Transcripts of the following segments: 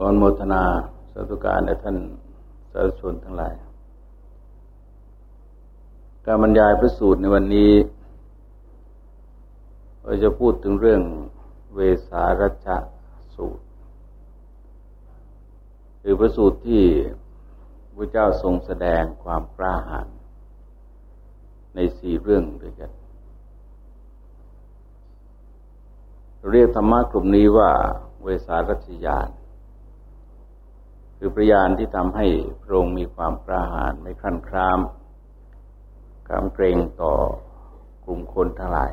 ก่อนโมทนาสาธุการในท่านสาธุชนทั้งหลาย การบรรยายพระสูตรในวันนี้ เราจะพูดถึงเรื่องเวสารัชสูตร คือพระสูตรที่พระเจ้าทรงแสดงความกล้าหาญในสี่เรื่องด้วยกันเรียกธรรมะกลุ่มนี้ว่าเวสารัชยาน คือประยานที่ทำให้พระองค์มีความกล้าหาญไม่คลั่นคลามกำเกรงต่อกลุ่มคนทั้งหลาย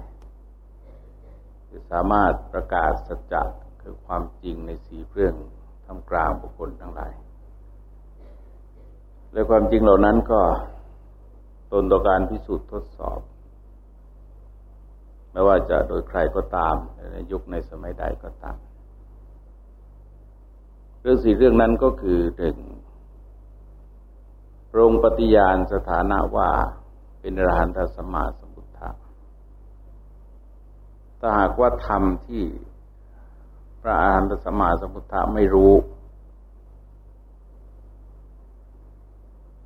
คือสามารถประกาศสัจจะคือความจริงในสีเรื่องทำกลางบุคคลทั้งหลาย และความจริงเหล่านั้นก็ตนต่อการพิสูจน์ทดสอบ ไม่ว่าจะโดยใครก็ตามในยุคในสมัยใดก็ตาม เรื่องสี่เรื่องนั้นก็คือหนึ่งพระองค์ปฏิญาณสถานะว่าเป็นอรหันตสมมาสมุทธะถ้าหากว่าธรรมที่พระอรหันตสมมาสมุทธะไม่รู้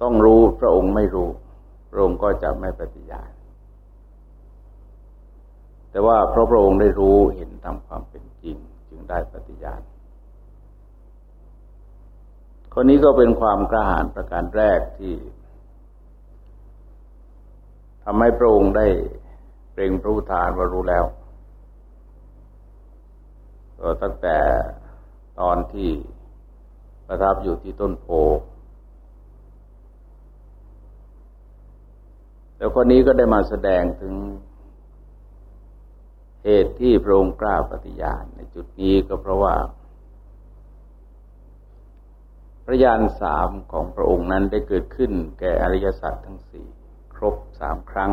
ต้องรู้พระองค์ไม่รู้พระองค์ก็จะไม่ปฏิญาณ แต่ว่าเพราะพระองค์ได้รู้เห็นตามความเป็นจริง จึงได้ปฏิญาณ คนนี้ก็เป็นความกระหายประการแรกที่ทำให้พระองค์ได้เปล่งพระอุทานว่ารู้แล้วก็ตั้งแต่ตอนที่ประทับอยู่ที่ต้นโพแล้วคนนี้ก็ได้มาแสดงถึงเหตุที่พระองค์กล้าปฏิญาณในจุดนี้ก็เพราะว่า พระญาณสามของพระองค์นั้นได้เกิดขึ้นแก่อริยสัจทั้งสี่ครบสามครั้ง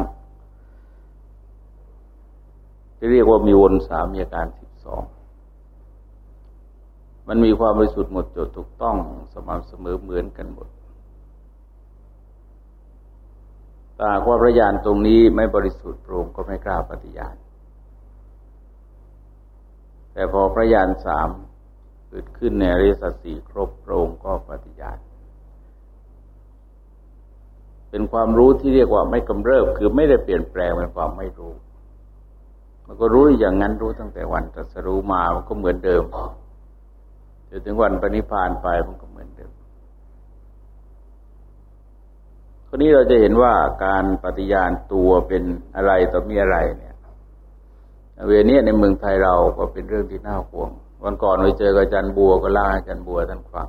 ที่เรียกว่ามีวนสามมีอาการสิบสองมันมีความบริสุทธิ์หมดจดถูกต้องสม่ำเสมอเหมือนกันหมดแต่ว่าพระญาณตรงนี้ไม่บริสุทธิ์พระองค์ก็ไม่กล้าปฏิญาณ แต่พอพระญาณสาม กิดขึ้นในอริสัจสี่ครบพระองค์ก็ปฏิญาณเป็นความรู้ที่เรียกว่าไม่กำเริบ คือไม่ได้เปลี่ยนแปลงเป็นความไม่รู้ มันก็รู้อย่างนั้นรู้ตั้งแต่วันตรัสรู้มามันก็เหมือนเดิมจนถึงวันปณิพานไปมันก็เหมือนเดิมคนนี้เราจะเห็นว่าการปฏิญาณตัวเป็นอะไรต่อมีอะไรเนี่ยเวนี้ในเมืองไทยเราก็เป็นเรื่องที่น่าห่วง วันก่อนไปเจอกับอาจารย์บัวก็ล่าอาจารย์บัวท่านฟัง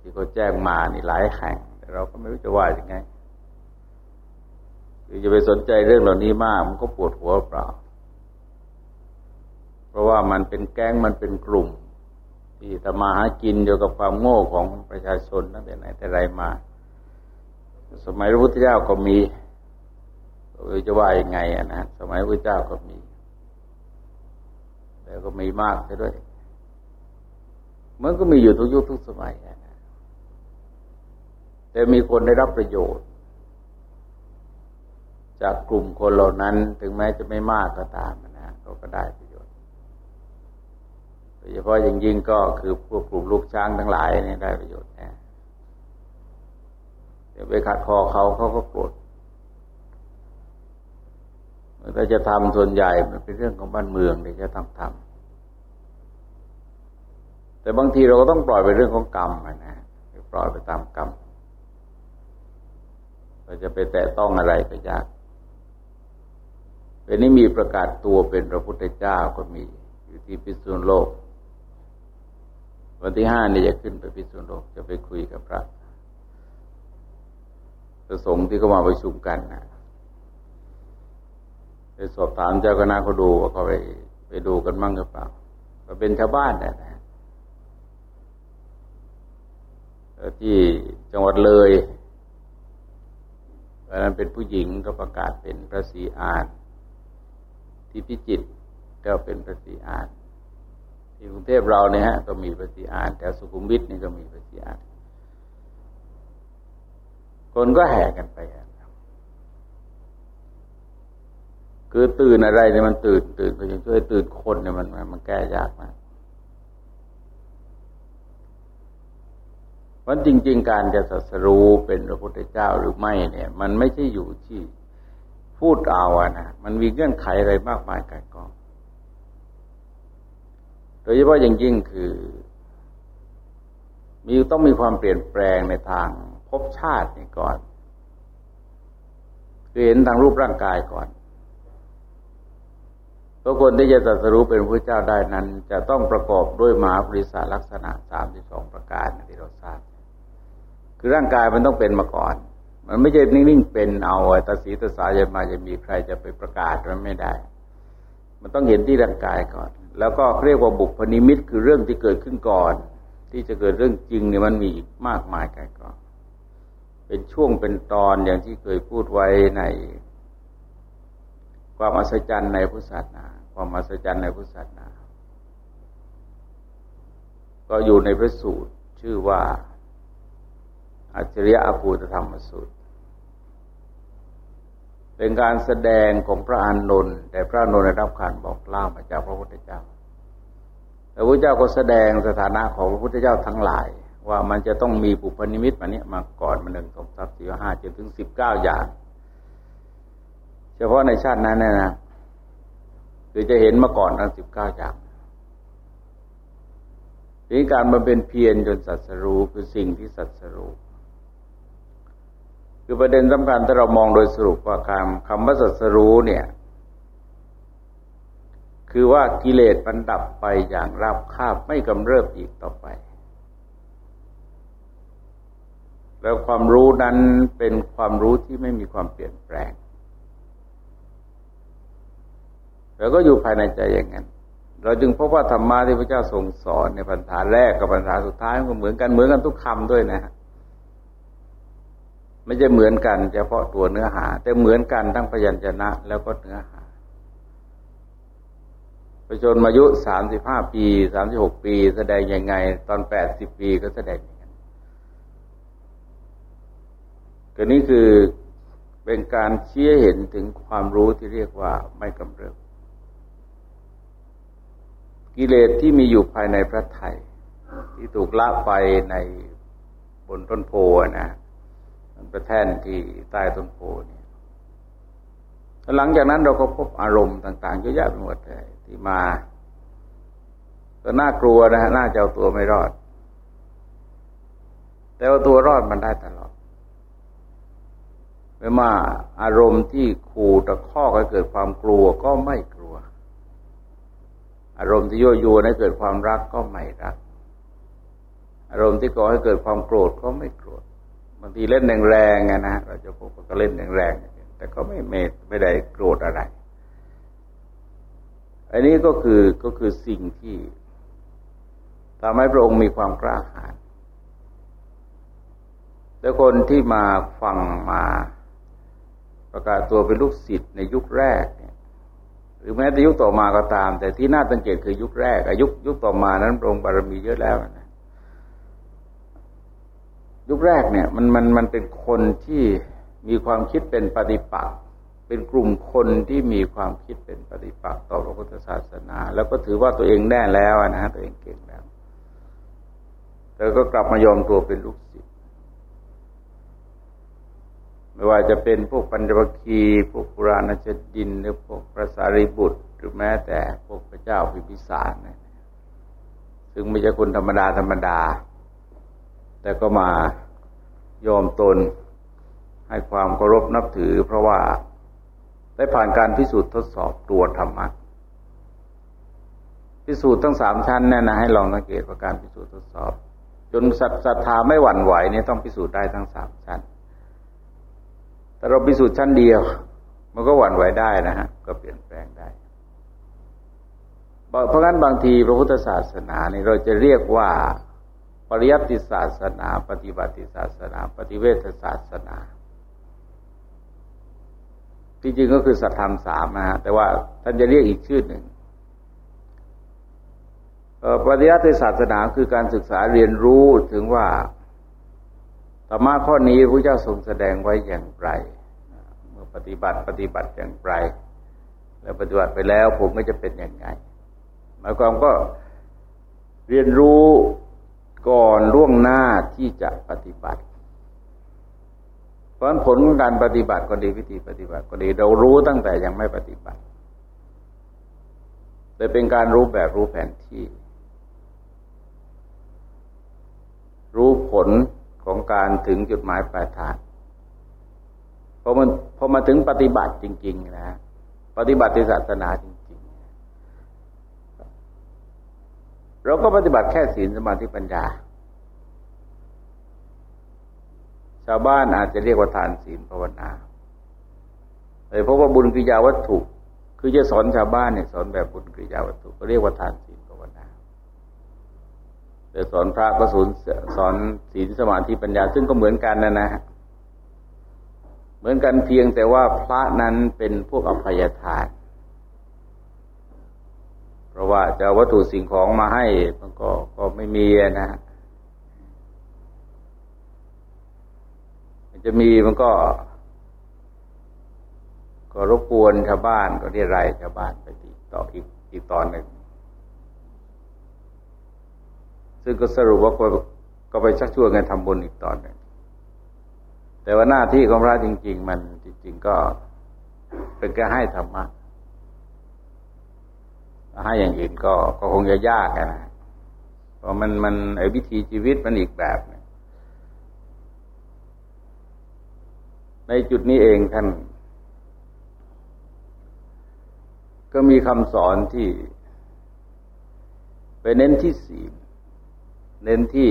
ที่เขาแจ้งมานี่หลายแห่ง แต่เราก็ไม่รู้จะว่ายังไงคือจะไปสนใจเรื่องเหล่านี้มาก มันก็ปวดหัวเปล่า เพราะว่ามันเป็นแก๊งมันเป็นกลุ่ม ที่ทำมาหากินเกี่ยวกับความโง่ของประชาชนตั้งแต่ไหนแต่ไรมา สมัยพระพุทธเจ้าก็มีจะว่ายังไงอะนะสมัยพระเจ้าก็มี แต่ก็มีมากซะด้วย มันก็มีอยู่ทุกยุคทุกสมัยแต่มีคนได้รับประโยชน์ จากกลุ่มคนเหล่านั้นถึงแม้จะไม่มากก็ตามนะเขาก็ได้ประโยชน์โดยเฉพาะอย่างยิ่งก็คือพวกกลุ่มลูกช้างทั้งหลายนี่ได้ประโยชน์นะเดี๋ยวไปขัดคอเขาเขาก็โกรธ ถ้าจะทำส่วนใหญ่มันเป็นเรื่องของบ้านเมืองที่จะต้องทำแต่บางทีเราก็ต้องปล่อยไปเรื่องของกรรมนะปล่อยไปตามกรรมเราจะไปแตะต้องอะไรก็ยากเป็นนี้มีประกาศตัวเป็นพระพุทธเจ้าก็มี อยู่ที่พิษุนโลก วันที่ห้านี่จะขึ้นไปพิษุนโลกจะไปคุยกับพระประสงค์ที่เขามาประชุมกันนะ สอบถามเจ้าคณะเขาดูว่าเขาไปไปดูกันมั่งหรือเปล่าก็เป็นชาวบ้านนะนะที่จังหวัดเลยตอนนั้นเป็นผู้หญิงก็ประกาศเป็นพระศรีอานที่พิจิตรก็เป็นพระศรีอานที่กรุงเทพเราเนี่ยฮะก็มีพระศรีอานแต่สุขุมวิทนี่ก็มีพระศรีอานคนก็แห่กันไป คือตื่นอะไรเนี่ยมันตื่นตื่นก็ยังช่วยตื่นคนเนี่ยมันมันแก้ยากมากราะจริง ๆ การจะสัสรู้เป็นพระพุทธเจ้าหรือไม่เนี่ย มันไม่ใช่อยู่ที่พูดเอาอะนะมันมีเงื่อนไขอะไรมากมายกายกองโดยเฉพาะอย่างยิ่งคือ มีต้องมีความเปลี่ยนแปลงในทางภพชาตินี่ก่อนคือเห็นทางรูปร่างกายก่อน เพราะคนที่จะตรัสรู้เป็นพระเจ้าได้นั้น จะต้องประกอบด้วยมหาปริศาลักษณะสามที่สองประการที่เราทราบ คือร่างกายมันต้องเป็นมาก่อน มันไม่ใช่นิ่งๆเป็นเอาตาสีตาสายจะมาจะมีใครจะไปประกาศมันไม่ได้ มันต้องเห็นที่ร่างกายก่อน แล้วก็เรียกว่าบุพนิมิตคือเรื่องที่เกิดขึ้นก่อน ที่จะเกิดเรื่องจริงเนี่ยมันมีอีกมากมายกายกองเป็นช่วงเป็นตอนอย่างที่เคยพูดไว้ใน ความอัศจรรย์ในพุทธศาสนา ความอัศจรรย์ในพุทธศาสนา ก็อยู่ในพระสูตรชื่อว่าอัจฉริยะอภูตธรรมสูตร เป็นการแสดงของพระอานนท์แต่พระอานนท์ได้รับการบอกเล่ามาจากพระพุทธเจ้าพระพุทธเจ้าก็แสดงสถานะของพระพุทธเจ้าทั้งหลาย ว่ามันจะต้องมีปุพนิมิตมาเนี้ยมาก่อนมาหนึ่งสองสามสี่ห้าจนถึงสิบเก้าอย่าง เฉพาะในชาตินั้นนะนะคือจะเห็นมาก่อนทั้งสิบเก้าอย่างทีนี้การมาเป็นเพียรจนสัตสรู้คือสิ่งที่สัตสรู้คือประเด็นสำคัญถ้าเรามองโดยสรุปว่าคำคำว่าสัตสรู้เนี่ย คือว่ากิเลสมันดับไปอย่างราบคาบไม่กำเริบอีกต่อไป แล้วความรู้นั้นเป็นความรู้ที่ไม่มีความเปลี่ยนแปลง แล้วก็อยู่ภายในใจอย่างนั้น เราจึงพบว่าธรรมะที่พระเจ้าทรงสอนในปัญหาแรกกับปัญหาสุดท้ายมันเหมือนกันเหมือนกันทุกคำด้วยนะฮะไม่ใช่เหมือนกันเฉพาะตัวเนื้อหา แต่เหมือนกันทั้งพยัญชนะ แล้วก็เนื้อหาประชนมายุสามสิบห้าปีสามสิบหกปี แสดงยังไง ตอนแปดสิบปีก็แสดงอย่างนั้นก็นี้คือเป็นการเชี้เห็นถึงความรู้ที่เรียกว่าไม่กำเริบ กิเลสที่มีอยู่ภายในพระไทยที่ถูกละไปในบนต้นโพนะมันประแท่นที่ใต้ต้นโพนี่หลังจากนั้นเราก็พบอารมณ์ต่าง ๆ เยอะแยะไปหมดเลยที่มา ก็น่ากลัวนะฮะน่าจะเอาตัวไม่รอด แต่ว่าตัวรอดมันได้ตลอดไม่มาอารมณ์ที่ขู่ตะข้อให้เกิดความกลัวก็ไม่ อารมณ์ที่ยั่วยวนให้เกิดความรักก็ไม่รัก อารมณ์ที่ก่อให้เกิดความโกรธก็ไม่โกรธบางทีเล่นแรงๆนะเราจะพบก็เล่นแรงๆแต่ก็ไม่เมตไม่ได้โกรธอะไรอันนี้ก็คือก็คือสิ่งที่ทำให้พระองค์มีความกล้าหาญแล้วคนที่มาฟังมาประกาศตัวเป็นลูกศิษย์ในยุคแรกเนี่ย หรือแม้แต่ยุคต่อมาก็ตาม แต่ที่น่าสังเกตคือยุคแรกอายุยุคต่อมานั้นพระองค์บารมีเยอะแล้วนะยุคแรกเนี่ย มันมันมันเป็นคนที่มีความคิดเป็นปฏิปักษ์เป็นกลุ่มคนที่มีความคิดเป็นปฏิปักษ์ต่อพระพุทธศาสนา แล้วก็ถือว่าตัวเองแน่แล้วนะฮะตัวเองเก่งแล้วแต่ก็กลับมายอมตัวเป็นลูกศิษย์ ไม่ว่าจะเป็นพวกปัญจวัคคีย์พวกปุราณชดิน หรือพวกพระสารีบุตร หรือแม้แต่พวกพระเจ้าพิพิสารนะซึ่งไม่ใช่คนธรรมดาธรรมดา แต่ก็มายอมตนให้ความเคารพนับถือ เพราะว่าได้ผ่านการพิสูจน์ทดสอบตัวธรรมะพิสูจน์ทั้งสามชั้นเนี่ยนะให้ลองสังเกตว่าการพิสูจน์ทดสอบ จนศรัทธาไม่หวั่นไหวเนี่ยต้องพิสูจน์ได้ทั้งสามชั้น แต่เราพิสูจน์ชั้นเดียว มันก็หวั่นไหวได้นะฮะ ก็เปลี่ยนแปลงได้ เพราะงั้นบางทีพระพุทธศาสนาเนี่ยเราจะเรียกว่าปริยัติศาสนา ปฏิบัติศาสนา ปฏิเวทศาสนาที่จริงก็คือสัตธรรมสามนะฮะแต่ว่าท่านจะเรียกอีกชื่อหนึ่งปฏิยัติศาสนาคือการศึกษาเรียนรู้ถึงว่า ธรรมะข้อนี้พระเจ้าทรงแสดงไว้อย่างไรเมื่อปฏิบัติปฏิบัติอย่างไร แล้วปฏิบัติไปแล้วผมก็จะเป็นอย่างไงหมายความก็เรียนรู้ก่อนล่วงหน้าที่จะปฏิบัติ เพราะผลของการปฏิบัติก็ดีวิธีปฏิบัติก็ดีเรารู้ตั้งแต่ยังไม่ปฏิบัติแต่เป็นการรู้แบบรู้แผนที่ รู้ผล ของการถึงจุดหมายปลายทางพอมันพอมาถึงปฏิบัติจริง ๆ นะ ปฏิบัติศาสนาจริง ๆ เราก็ปฏิบัติแค่ศีลสมาธิปัญญา ชาวบ้านอาจจะเรียกว่าทานศีลภาวนาเลยเพราะว่าบุญกิยาวัตถุ คือจะสอนชาวบ้านเนี่ยสอนแบบบุญกิยาวัตถุก็เรียกว่าทานศี แต่สอนพระก็สอนสอนศีลสมาธิปัญญา ซึ่งก็เหมือนกันนะนะเหมือนกันเพียงแต่ว่าพระนั้นเป็นพวกอภัยทาน เพราะว่าจะวัตถุสิ่งของมาให้มันก็ก็ไม่มีนะมันจะมีมันก็ ก็รบกวนชาวบ้านก็เรียรายชาวบ้านไปอีกต่ออีกอีกตอนหนึ่ง ซึ่งก็สรุปว่าก็ไปชักชวนกันทำบุญอีกตอนหนึ่งแต่ว่าหน้าที่ของพระจริง ๆ มันจริง ๆ ก็เป็นการให้ธรรมะให้อย่างอื่นก็ก็คงจะยากนะเพราะมันมันไอ้วิธีชีวิตมันอีกแบบนในจุดนี้เองท่าน ก็มีคำสอนที่ไปเน้นที่ศีล เน้นที่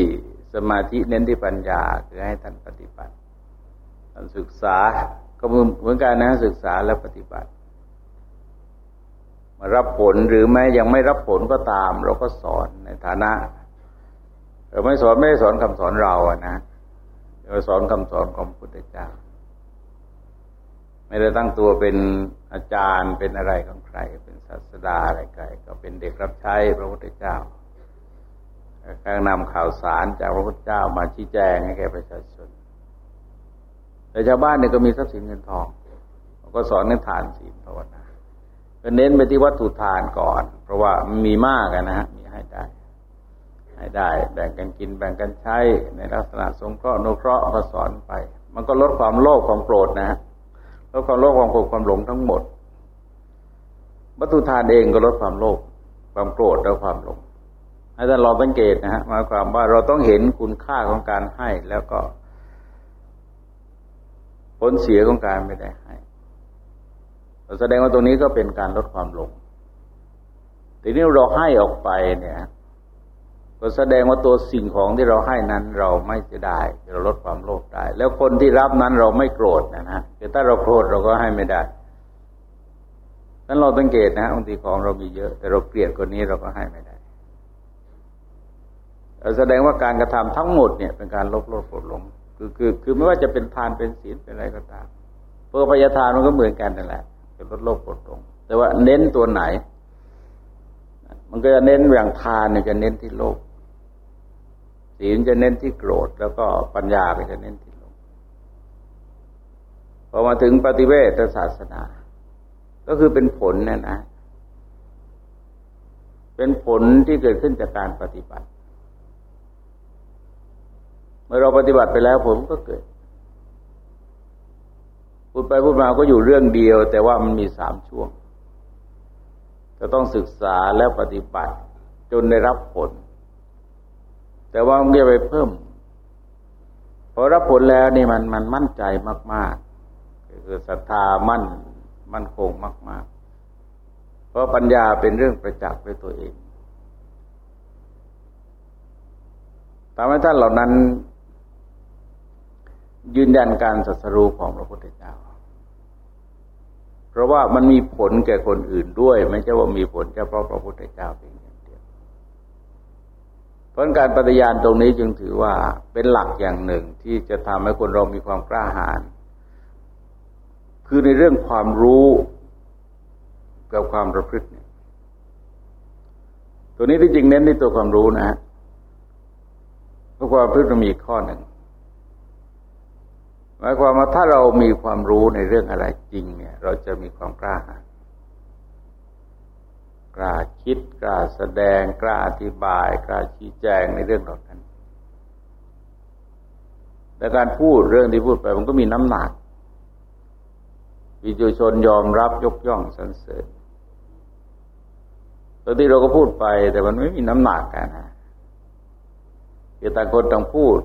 สมาธิเน้นที่ปัญญาคือให้ท่านปฏิบัติศึกษาก็เหมือนกันนะศึกษาและปฏิบัติมารับผลหรือแม้ยังไม่รับผลก็ตาม เราก็สอนในฐานะ เราไม่สอนไม่ได้สอนคำสอนเราอะนะเราสอนคำสอนของพุทธเจ้า ไม่ได้ตั้งตัวเป็นอาจารย์เป็นอะไรของใคร เป็นศาสดาอะไรใครก็เป็นเด็กรับใช้พระพุทธเจ้า การนำข่าวสารจากพระพุทธเจ้ามาชี้แจงให้แก่ประชาชน แต่ชาวบ้านเนี่ยก็มีทรัพย์สินเงินทอง ก็สอนในทานศีลภาวนาก็เน้นไปที่วัตถุทานก่อน เพราะว่ามันมีมากนะฮะ มีให้ได้ ให้ได้ แบ่งกันกินแบ่งกันใช้ในลักษณะสงเคราะห์นุเคราะห์ก็สอนไป มันก็ลดความโลภความโกรธนะฮะลดความโลภความโกรธความหลงทั้งหมด วัตถุทานเองก็ลดความโลภความโกรธและความหลง ให้ท่านลองสังเกตนะฮะหมายความว่าเราต้องเห็นคุณค่าของการให้แล้วก็ ผลเสียของการไม่ได้ให้แสดงว่าตรงนี้ก็เป็นการลดความหลงทีนี้เราให้ออกไปเนี่ยก็แสดงว่าตัวสิ่งของที่เราให้นั้น เราไม่จะได้เราลดความโลภได้ แล้วคนที่รับนั้นเราไม่โกรธนะฮะแต่ถ้าเราโกรธเราก็ให้ไม่ได้นั้นเราสังเกตนะบางทีของเรามีเยอะ แต่เราเกลียดคนนี้เราก็ให้ไม่ได้ แสดงว่าการกระทำทั้งหมดเนี่ยเป็นการลบโลภโกรธหลงคือคือคือไม่ว่าจะเป็นทานเป็นศีลเป็นอะไรก็ตามเพื่อพยาทานมันก็เหมือนกันนั่นแหละเป็นลดโลภกดตรงแต่ว่าเน้นตัวไหน มันก็จะเน้นอย่างทานเนี่ยจะเน้นที่โลภศีลจะเน้นที่โกรธ แล้วก็ปัญญาก็จะเน้นที่โลภพอมาถึงปฏิเวทศาสนา ก็คือเป็นผลเนี่ยนะ เป็นผลที่เกิดขึ้นจากการปฏิบัติ มื่อเราปฏิบัติไปแล้วผลก็เกิด พูดไปพูดมาก็อยู่เรื่องเดียว แต่ว่ามันมีสามช่วงจะต้องศึกษาแล้วปฏิบัติ จนได้รับผล แต่ว่ามันจะไปเพิ่มพอรับผลแล้วนี่มันมันมั่นใจมาก ๆ คือศรัทธามั่นมั่นคงมาก ๆ เพราะปัญญาเป็นเรื่องประจักษ์ด้วยตัวเองทำให้ท่านเหล่านั้น ยืนยันการศัสรูของพระพุทธเจ้า เพราะว่ามันมีผลแก่คนอื่นด้วย ไม่ใช่ว่ามีผลเฉพาะพระพุทธเจ้าเพียงอย่างเดียวเพราะการปฏิญาณตรงนี้จึงถือว่าเป็นหลักอย่างหนึ่งที่จะทำให้คนเรามีความกล้าหาญคือในเรื่องความรู้กับความประพฤติเนี่ยตัวนี้ที่จริงเน้นในตัวความรู้นะฮะเพราะความประพฤติมีข้อหนึ่ง หมายความว่าถ้าเรามีความรู้ในเรื่องอะไรจริง เนี่ย เราจะมีความกล้าหาญกล้าคิดกล้าแสดงกล้าอธิบาย กล้าชี้แจงในเรื่องเหล่านั้นแต่การพูดเรื่องที่พูดไปมันก็มีน้ำหนักวิจุชนยอมรับยกย่องสรรเสริญตอนที่เราก็พูดไป แต่มันไม่มีน้ำหนักกันนะคือต่างคนต่างพูด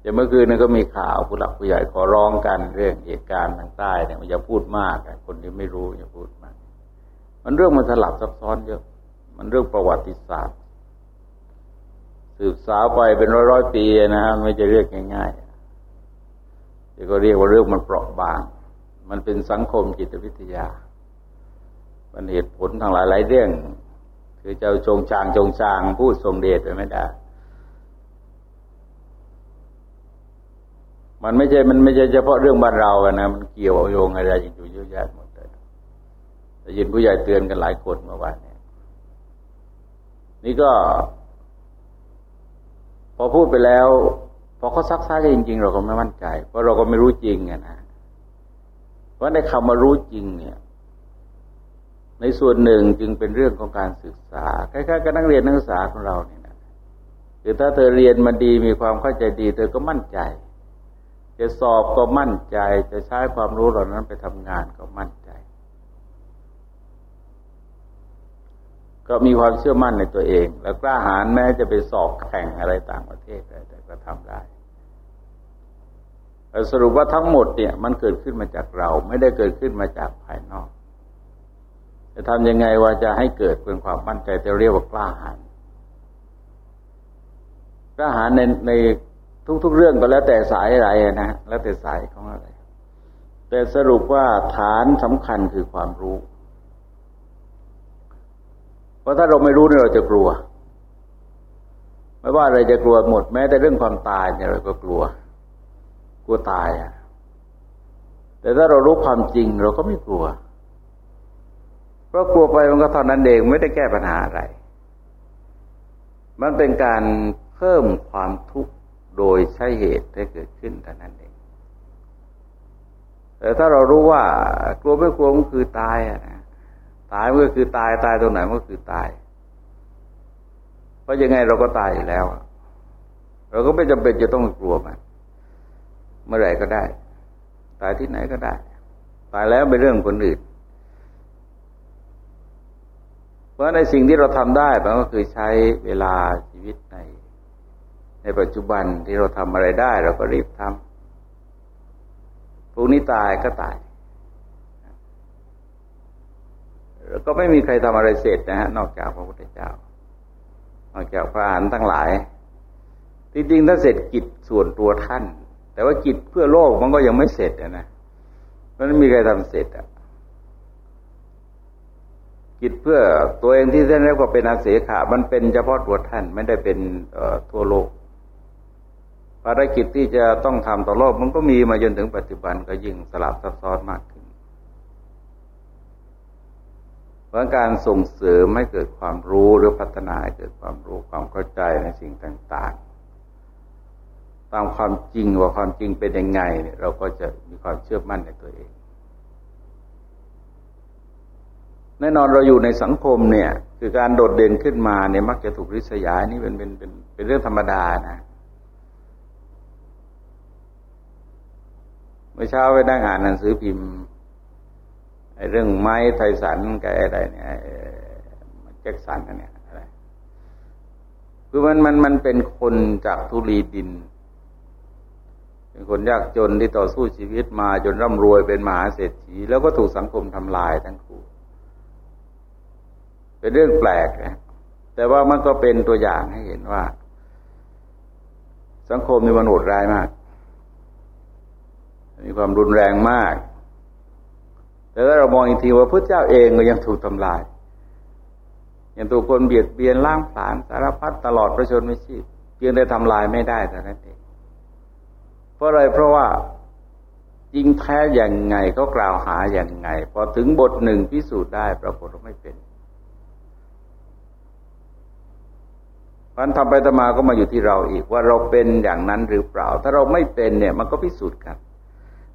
อย่างเมื่อคืนนั้นก็มีข่าวผู้หลักผู้ใหญ่ขอร้องกันเรื่องเหตุการณ์ทางใต้เนี่ยมันอย่าพูดมากคนที่ไม่รู้อย่าพูดมาก มันเรื่องมันสลับซับซ้อนเยอะ มันเรื่องประวัติศาสตร์ สืบสาวไปเป็นร้อยร้อยปีนะฮะไม่จะเรียกง่ายๆแต่ก็เรียกว่าเรื่องมันเปราะบาง มันเป็นสังคมจิตวิทยา มันเหตุผลทางหลายหลายเรื่อง คือเจ้าจงจางจงจางพูดทรงเดชไปไม่ได้ มันไม่ใช่ มันไม่ใช่เฉพาะเรื่องบ้านเราอะนะ มันเกี่ยวโยงอะไรอยู่เยอะแยะหมดเลยยินผู้ใหญ่เตือนกันหลายคนเมื่อวานเนี่ย นี่ก็ พอพูดไปแล้ว พอเขาซักซ้ากันจริง ๆ เราก็ไม่มั่นใจ เพราะเราก็ไม่รู้จริงไงนะ เพราะในคำมารู้จริงเนี่ย ในส่วนหนึ่งจึงเป็นเรื่องของการศึกษา คล้ายๆกับนักเรียนนักศึกษาของเราเนี่ยนะคือถ้าเธอเรียนมาดีมีความเข้าใจดี เธอก็มั่นใจ จะสอบก็มั่นใจ จะใช้ความรู้เหล่านั้นไปทำงานก็มั่นใจ ก็มีความเชื่อมั่นในตัวเอง แล้วกล้าหาญแม้จะไปสอบแข่งอะไรต่างประเทศแต่ก็ทำได้สรุปว่าทั้งหมดเนี่ย มันเกิดขึ้นมาจากเรา ไม่ได้เกิดขึ้นมาจากภายนอก จะทำยังไงว่าจะให้เกิดเป็นความมั่นใจจะเรียกว่ากล้าหาญกล้าหาญในใน ทุก ๆ เรื่องก็แล้วแต่สายอะไรนะ แล้วแต่สายของอะไร แต่สรุปว่าฐานสำคัญคือความรู้ เพราะถ้าเราไม่รู้เนี่ยเราจะกลัว ไม่ว่าอะไรจะกลัวหมด แม้แต่เรื่องความตายเนี่ยเราก็กลัว กลัวตายอะ แต่ถ้าเรารู้ความจริงเราก็ไม่กลัว เพราะกลัวไปมันก็เท่านั้นเองไม่ได้แก้ปัญหาอะไร มันเป็นการเพิ่มความทุกข์ โดยใช้เหตุให้เกิดขึ้นเท่นั้นเอง แต่ถ้าเรารู้ว่ากลัวไม่กลัวมันคือตายอะนะตายมันก็คือตายตายตรงไหนมันก็คือตาย เพราะยังไงเราก็ตายอยู่แล้ว เราก็ไม่จำเป็นจะต้องกลัวมัน เมื่อไหร่ก็ได้ ตายที่ไหนก็ได้ ตายแล้วเป็นเรื่องคนอื่นเพราะในสิ่งที่เราทำได้มันก็คือใช้เวลาชีวิตใน ในปัจจุบันที่เราทำอะไรได้ เราก็รีบทำพวกนี้ตายก็ตายก็ไม่มีใครทำอะไรเสร็จนะฮะนอกจากพระพุทธเจ้า นอกจากพระอรหันต์ทั้งหลาย จริงๆถ้าเสร็จกิจส่วนตัวท่าน แต่ว่ากิจเพื่อโลกมันก็ยังไม่เสร็จนะมันไม่มีใครทำเสร็จอะกิจเพื่อตัวเองที่ท่านเรียกว่าเป็นอาเสขะมันเป็นเฉพาะตัวท่านไม่ได้เป็นทั่วโลก ภารกิจที่จะต้องทำต่อโลกมันก็มีมาจนถึงปัจจุบันก็ยิ่งสลับซับซ้อนมากขึ้นเพราะการส่งเสริมให้เกิดความรู้หรือพัฒนาให้เกิดความรู้ความเข้าใจในสิ่งต่าง ๆ ตามความจริงว่าความจริงเป็นยังไงเนี่ยเราก็จะมีความเชื่อมั่นในตัวเอง แน่นอนเราอยู่ในสังคมเนี่ย คือการโดดเด่นขึ้นมาเนี่ยมักจะถูกริษยานี่เป็นเป็นเป็นเป็นเรื่องธรรมดานะ มื่อเช้าไปนั่งอ่านหนังสือพิมพ์เรื่องไม้ไทสันกับอะไรเนี่ยแจ็คสันเนี่ยอะไรคือมันมันมันเป็นคนจากทุลีดิน เป็นคนยากจนที่ต่อสู้ชีวิตมาจนร่ำรวยเป็นมหาเศรษฐี แล้วก็ถูกสังคมทำลายทั้งคู่ เป็นเรื่องแปลกนะแต่ว่ามันก็เป็นตัวอย่างให้เห็นว่า สังคมมีมันโหดร้ายมาก มีความรุนแรงมาก แต่ถ้าเรามองอีกทีว่าพระเจ้าเองก็ยังถูกทำลาย ยังถูกคนเบียดเบียนล่างผลาญสารพัดตลอดประชนไม่ชีพเพียงแต่ทำลายไม่ได้แต่นั้นเอง เพราะอะไรเพราะว่าจริงแท้อย่างไงเขากล่าวหาอย่างไง พอถึงบทหนึ่งพิสูจน์ได้ปรากฏว่าไม่เป็นพันทำไปตมาก็มาอยู่ที่เราอีกว่าเราเป็นอย่างนั้นหรือเปล่า ถ้าเราไม่เป็นเนี่ย มันก็พิสูจน์กัน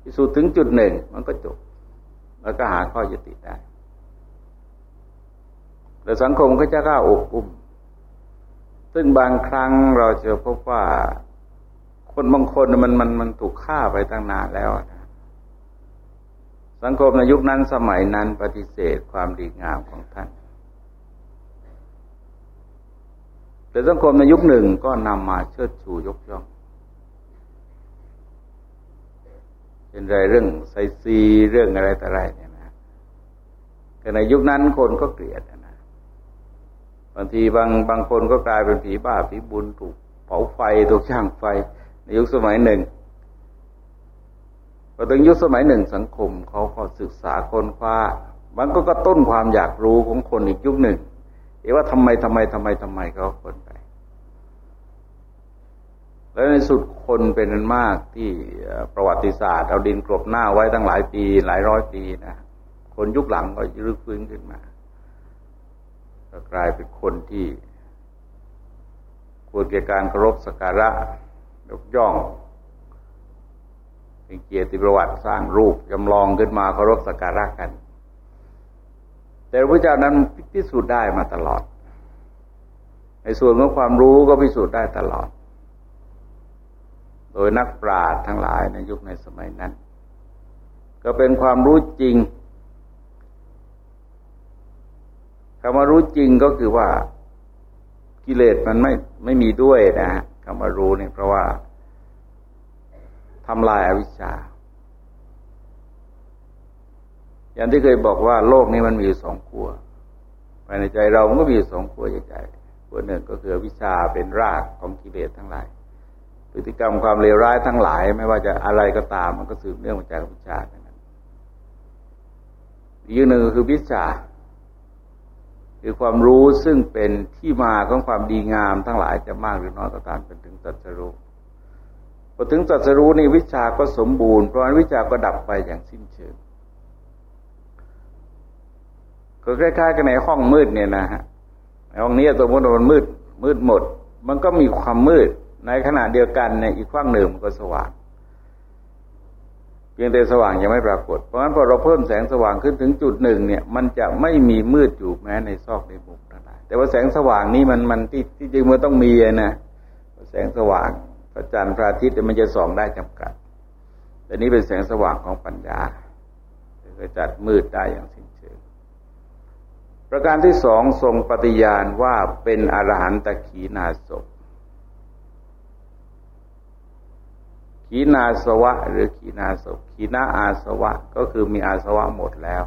พิสูจน์ถึงจุดหนึ่ง มันก็จบ แล้วก็หาข้อยุติได้ แต่สังคมก็จะกล้าอบอุ้ม ซึ่งบางครั้งเราจะพบว่า คนบางคนมันมันมันถูกฆ่าไปตั้งนานแล้วนะสังคมในยุคนั้นสมัยนั้นปฏิเสธความดีงามของท่านแต่สังคมในยุคหนึ่งก็นำมาเชิดชูยกย่อง เป็นไรเรื่องไซซีเรื่องอะไรแต่ไรเนี่ยนะแต่ในยุคนั้นคนก็เกลียดนะบางทีบางบางคนก็กลายเป็นผีบ้าผีบุญถูกเผาไฟถูกช่างไฟ ในยุคสมัยหนึ่งพอถึงยุคสมัยหนึ่งสังคมเขาก็ศึกษาคนคว้ามันก็กระตุ้นความอยากรู้ของคนอีกยุคหนึ่งเอว่าทำไมทำไมทำไมทำไมเขาคนไป แล้วในสุดคนเป็นนันมากที่ประวัติศาสตร์ เอาดินกลบหน้าไว้ตั้งหลายปี หลายร้อยปีนะคนยุคหลังก็รื้อฟื้นขึ้นมาก็กลายเป็นคนที่ควรแก่การเคารพสักการะยกย่องเป็นเกียรติประวัติสร้างรูปจำลองขึ้นมาเคารพสักการะกัน แต่พระเจ้านั้นพิสูจน์ได้มาตลอด ในส่วนของความรู้ก็พิสูจน์ได้ตลอด โดยนักปราชญ์ทั้งหลายในยุคในสมัยนั้น ก็เป็นความรู้จริงคำว่ารู้จริงก็คือว่ากิเลสมันไม่ไม่มีด้วยนะฮะคำว่ารู้เนี่ยเพราะว่าทำลายอาวิชชา อย่างที่เคยบอกว่าโลกนี้มันมีสองขั้วภายในใจเรามันก็มีสองขั้วใหญ่ๆขั้วหนึ่งก็คือวิชาเป็นรากของกิเลสทั้งหลาย พฤติกรรมความเลวร้ายทั้งหลาย ไม่ว่าจะอะไรก็ตาม มันก็สืบเนื่องมาจากวิชาทั้งนั้นอีกหนึ่งคือวิชา คือความรู้ซึ่งเป็นที่มาของความดีงามทั้งหลายจะมากหรือน้อยก็ตามเป็นถึงตัดสรู้พอถึงตรัสรู้นี่วิชาก็สมบูรณ์เพราะนั้นวิชาก็ดับไปอย่างสิ้นเชิงก็คล้ายๆกันในห้องมืดเนี่ยนะฮะในห้องนี้สมมติว่ามันมืดมืดหมด มันก็มีความมืด ในขณะเดียวกันในอีกฝั่งหนึ่งมันก็สว่างเพียงแต่สว่างยังไม่ปรากฏ เพราะฉะนั้นพอเราเพิ่มแสงสว่างขึ้นถึงจุดหนึ่งเนี่ย มันจะไม่มีมืดอยู่แม้ในซอกในมุมทั้งหลายแต่ว่าแสงสว่างนี้มันมันที่ที่จริงมันต้องมีนะแสงสว่างพระจันทร์พระอาทิตย์มันจะส่องได้จำกัด แต่นี้เป็นแสงสว่างของปัญญาจะจัดมืดได้อย่างสิ้นเชิง ประการที่สองทรงปฏิญาณว่าเป็นอรหันตขีนาศ ขีนาสวะ หรือขีนาศขีนาอาสวะ ก็คือมีอาสวะหมดแล้ว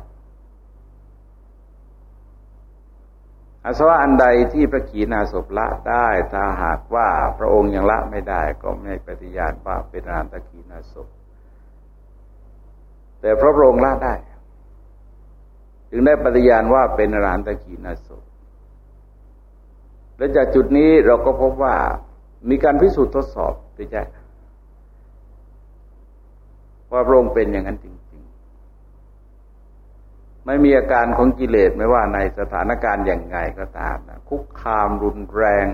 อาสวะอันใดที่พระขีณาสพละได้ถ้าหากว่าพระองค์ยังละไม่ได้ ก็ไม่ปฏิญาณว่าเป็นอรหันตขีณาสพแต่พระองค์ละได้ จึงได้ปฏิญาณว่าเป็นอรหันตขีณาสพและจากจุดนี้เราก็พบว่ามีการพิสูจน์ทดสอบไปใช่ ว่าพระองค์เป็นอย่างนั้นจริงๆ ไม่มีอาการของกิเลสไม่ว่าในสถานการณ์อย่างไงก็ตามนะคุกคามรุนแรง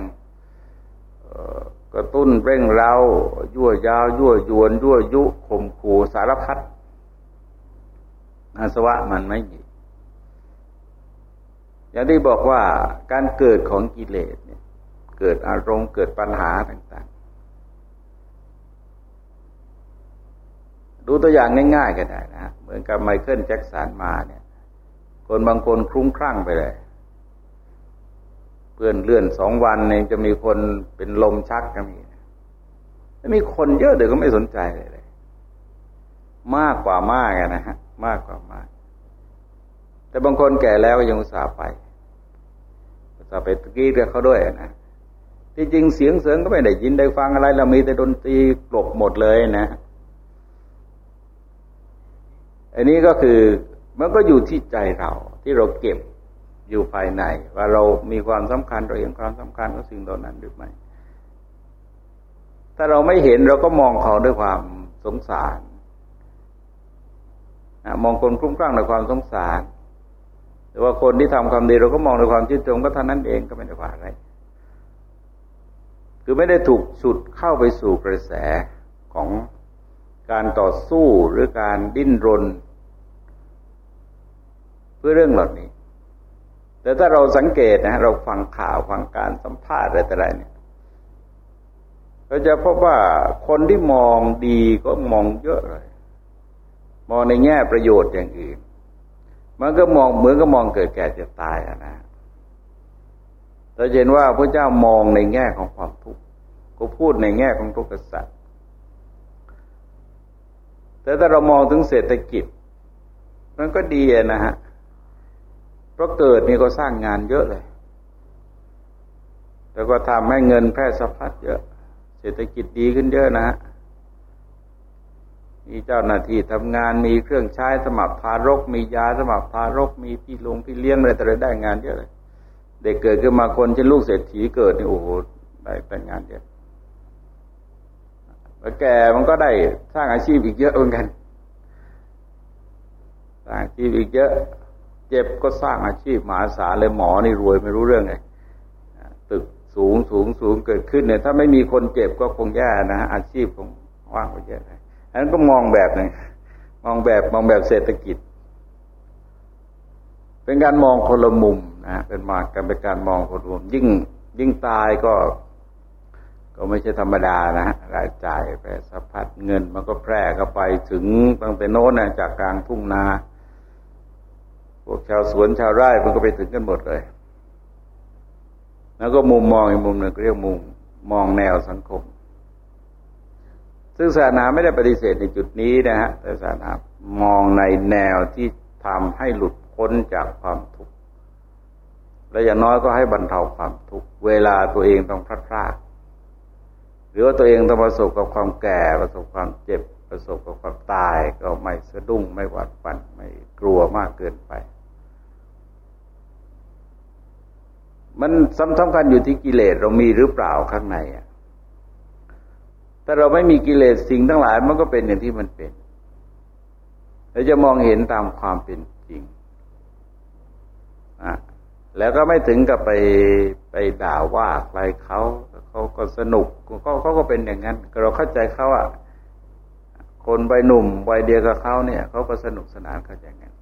กระตุ้นเร่งเร้ายั่วยาว ยั่วยวน ยั่วยุข่มขู่สารพัดอาสวะมันไม่มีอย่างที่บอกว่าการเกิดของกิเลสเนี่ย เกิดอารมณ์เกิดปัญหาต่าง ดูตัวอย่างง่าย ๆ ก็ได้นะเหมือนกับไมเคิลแจ็คสันมาเนี่ย คนบางคนคลุ้มคลั่งไปเลย เพื่อนเลื่อนสองวันเองจะมีคนเป็นลมชักก็มีแล้วมีคนเยอะเดี๋ยวก็ไม่สนใจเลยเลยมากกว่ามากนะฮะ มากกว่ามาก แต่บางคนแก่แล้วยังอุตส่าห์ไปอุตส่าห์ไปตะกี้เรือเขาด้วยนะที่จริงเสียงเสริงก็ไม่ได้ยินได้ฟังอะไรเรามีแต่ดนตรีกลบหมดเลยนะ อันนี้ก็คือมันก็อยู่ที่ใจเราที่เราเก็บอยู่ภายใน ว่าเรามีความสำคัญเราเห็นความสำคัญของสิ่งเหล่านั้นหรือไม่ถ้าเราไม่เห็นเราก็มองเขาด้วยความสงสารมองคนคลุ้มคลั่งด้วยความสงสารหรือว่าคนที่ทำความดีเราก็มองด้วยความชื่นชมก็เท่านั้นเองก็ไม่ได้ว่าอะไรคือไม่ได้ถูกสุดเข้าไปสู่กระแสของการต่อสู้หรือการดิ้นรน พื่อเรื่องเหล่านี้ แต่ถ้าเราสังเกตนะเราฟังข่าวฟังการสัมภาษณ์อะไรแต่ไรเนี่ยเราจะพบว่าคนที่มองดีก็มองเยอะเลยมองในแง่ประโยชน์อย่างอื่น มันก็มองเหมือนก็มองเกิดแก่เจ็บตายนะเราเห็นว่าพระเจ้ามองในแง่ของความทุกข์ก็พูดในแง่ของทุกข์สัตว์แต่ถ้าเรามองถึงเศรษฐกิจ มันก็ดีนะฮะ เพราะเกิดนี่ก็สร้างงานเยอะเลย แล้วก็ทำให้เงินแพร่สะพัดเยอะ เศรษฐกิจดีขึ้นเยอะนะฮะมีเจ้าหน้าที่ทำงานมีเครื่องใช้สมัครทารก มียาสมัครทารก มีพี่ลงพี่เลี้ยงอะไรแต่ละได้งานเยอะเลยเด็กเกิดขึ้นมาคนเช่นลูกเศรษฐีเกิดนี่โอ้โหได้แต่งงานเยอะแล้วแกมันก็ได้สร้างอาชีพอีกเยอะเหมือนกันสร้างอาชีพอีกเยอะ จ็บก็สร้างอาชีพมหาศาลเลยหมอนี่รวยไม่รู้เรื่องไงตึกสูงสูงสูงเกิดขึ้นเนี่ย ถ้าไม่มีคนเจ็บก็คงแย่นะฮะอาชีพคงว่างไปเยอะเลยอันนั้นก็มองแบบหนึ่งมองแบบมองแบบเศรษฐกิจ เป็นการมองคนละมุมนะเป็นมาการเป็นการมองคนละมุมยิ่งยิ่งตายก็ ก็ไม่ใช่ธรรมดานะรายจ่ายแพร่สะพัดเงินมันก็แพร่เข้าไปถึงตั้งแต่โน้นนะจากกลางทุ่งนา พวกชาวสวนชาวไร่มันก็ไปถึงกันหมดเลย แล้วก็มุมมองอีกมุมหนึ่งเรียกมุมมองแนวสังคม ซึ่งศาสนาไม่ได้ปฏิเสธในจุดนี้นะฮะแต่ศาสนามองในแนวที่ทำให้หลุดพ้นจากความทุกข์ และอย่างน้อยก็ให้บรรเทาความทุกข์ เวลาตัวเองต้องพลาดพลาดหรือว่าตัวเองต้องประสบกับความแก่ประสบความเจ็บประสบกับความตายก็ไม่สะดุ้งไม่หวาดฝันไม่กลัวมากเกินไป มันสำคัญอยู่ที่กิเลสเรามีหรือเปล่าข้างในอะถ้าเราไม่มีกิเลสสิ่งทั้งหลายมันก็เป็นอย่างที่มันเป็นเราจะมองเห็นตามความเป็นจริงอะแล้วก็ไม่ถึงกับไปไปด่าว่าใครเขาเขาก็สนุกเขาเขาก็เป็นอย่างนั้นเราเข้าใจเขาอะคนใบหนุ่มวัยเดียวกับเขาเนี่ยเขาก็สนุกสนานเข้าใจงั้น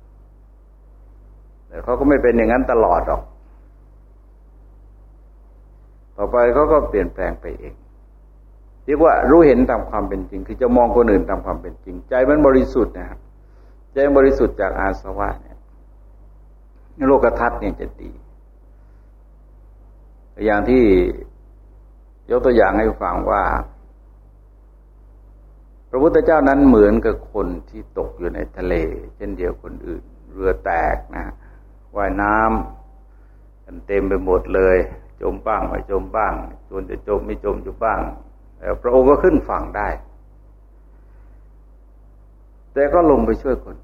แต่เขาก็ไม่เป็นอย่างนั้นตลอดหรอก ต่อไปเขาก็เปลี่ยนแปลงไปเอง เรียกว่ารู้เห็นตามความเป็นจริง คือจะมองคนอื่นตามความเป็นจริง ใจมันบริสุทธิ์นะครับใจบริสุทธิ์จากอาสวะเนี่ยโลกทัศน์เนี่ยจะดี อย่างที่ยกตัวอย่างให้ฟังว่า พระพุทธเจ้านั้นเหมือนกับคนที่ตกอยู่ในทะเล เช่นเดียวคนอื่น เรือแตกนะว่ายน้ำกันเต็มไปหมดเลย จมบ้างไม่จมบ้างจนจะจมไม่จมอยู่บ้างแต่พระองค์ก็ขึ้นฝั่งได้ แต่ก็ลงไปช่วยคน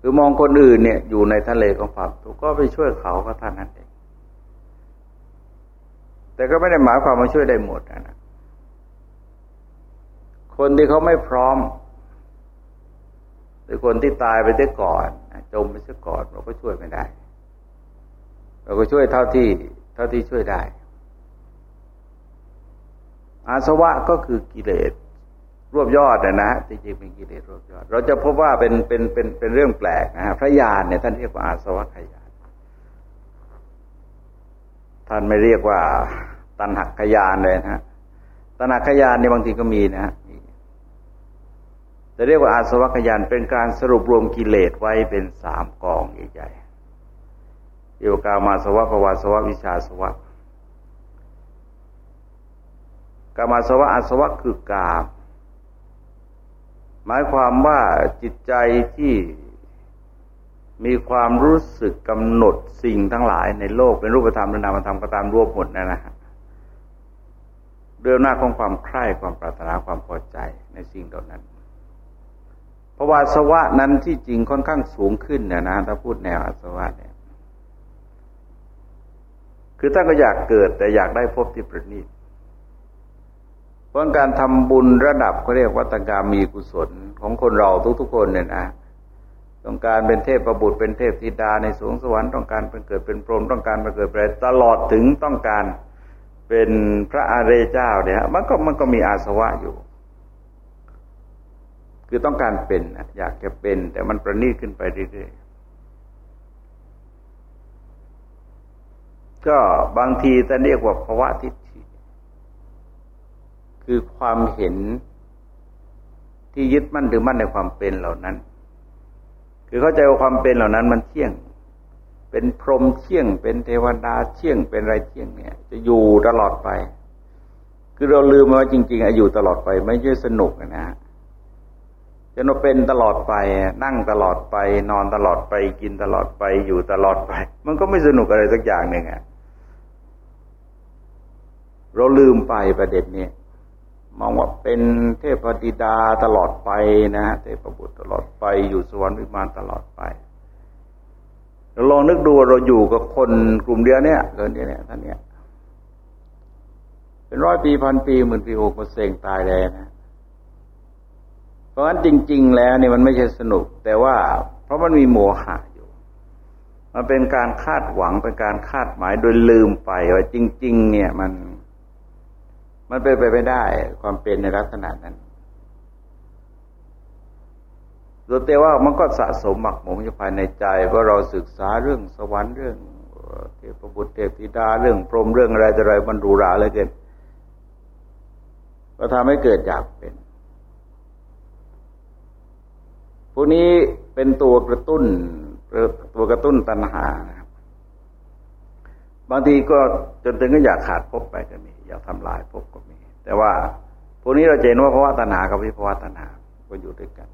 คือมองคนอื่นเนี่ย อยู่ในทะเลของความทุกข์ก็ไปช่วยเขาก็ท่านนั้นเองแต่ก็ไม่ได้หมายความว่าช่วยได้หมดนะคนที่เขาไม่พร้อมหรือคนที่ตายไปได้ก่อนจมไปซะก่อนเราก็ช่วยไม่ได้ เราก็ช่วยเท่าที่เท่าที่ช่วยได้ อาสวะก็คือกิเลสรวบยอดนะนะจริงๆเป็นกิเลสรวบยอด เราจะพบว่าเป็นเป็นเป็นเป็นเรื่องแปลกนะฮะพระญาณเนี่ยท่านเรียกว่าอาสวะขยานท่านไม่เรียกว่าตันหักขยานเลยนะฮะตันหักขยานเนี่ยบางทีก็มีนะฮะจะเรียกว่าอาสวัคยานเป็นการสรุปรวมกิเลสไว้เป็นสามกองใหญ่ๆ โยกามาสวะภวาสวะวิชาสวะกามาสวะอาสวะคือกามหมายความว่าจิตใจที่มีความรู้สึกกำหนดสิ่งทั้งหลายในโลกเป็นรูปธรรมและนามธรรมก็ตามรวมหมดนะนะฮะเรื่องหน้าของความใคร่ความปรารถนาความพอใจในสิ่งเหล่านั้นเพราะว่าสวะนั้นที่จริงค่อนข้างสูงขึ้นเนี่ยนะถ้าพูดแนวอสวะเนี่ย คือท่านก็อยากเกิดแต่อยากได้พบที่ประณีตเพราะการทำบุญระดับเขาเรียกวัตกรรมมีกุศลของคนเราทุกๆคนเนี่ยนะต้องการเป็นเทพประบุตรเป็นเทพธิดาในสวงสวรรค์ต้องการเป็นเกิดเป็นพรหมต้องการมาเกิดเป็นตลอดถึงต้องการเป็นพระอาเรเจ้าเนี่ยมันก็มันก็มีอาสวะอยู่ คือต้องการเป็นอยากจะเป็น แต่มันประณีตขึ้นไปเรื่อยๆ ก็บางทีจะเรียกว่าภาวะทิฏฐิคือความเห็นที่ยึดมั่นถือมั่นในความเป็นเหล่านั้น คือเข้าใจว่าความเป็นเหล่านั้นมันเที่ยง เป็นพรหมเที่ยง เป็นเทวดาเที่ยง เป็นอะไรเที่ยงเนี่ย จะอยู่ตลอดไป คือเราลืมว่าจริงๆอายุตลอดไป ไม่ใช่สนุกนะฮะจะนเป็นตลอดไป นั่งตลอดไป นอนตลอดไป กินตลอดไปอยู่ตลอดไป มันก็ไม่สนุกอะไรสักอย่างหนึ่งอะ เราลืมไปประเด็นนี้มองว่าเป็นเทพธิดาตลอดไปนะฮะเทพบุตรตลอดไปอยู่สวรรค์วิมานตลอดไปเราลองนึกดูเราอยู่กับคนกลุ่มเดียวเนี่ยเกินเดียวเนี่ยท่านเนี่ยเป็นร้อยปีพันปีหมื่นปีหกมาเสงตายแล้วนะ เพราะฉะนั้นจริง ๆ แล้วเนี่ยมันไม่ใช่สนุก แต่ว่า เพราะมันมีโมหะอยู่ มันเป็นการคาดหวังเป็นการคาดหมายโดยลืมไปว่าจริง ๆ เนี่ยมัน มันเป็นไปไม่ได้ ความเป็นในลักษณะนั้นรแต่ว่ามันก็สะสมหมักหมมอยู่ภายในใจว่าเราศึกษาเรื่องสวรรค์เรื่องเทพบุตรเทพธิดาเรื่องพรหมเรื่องอะไรแต่อะไรมันรูราเลยเกินก็ทำให้เกิดอยากเป็น พวกนี้เป็นตัวกระตุ้นตัวกระตุ้นตัณหาครับบางทีก็จนถึงก็อยากขาดพบไปก็มี อยากทำลายภพก็มี แต่ว่าพวกนี้เราเห็นว่าภาวะตัณหากับวิภาวะตัณหาก็อยู่ด้วยกัน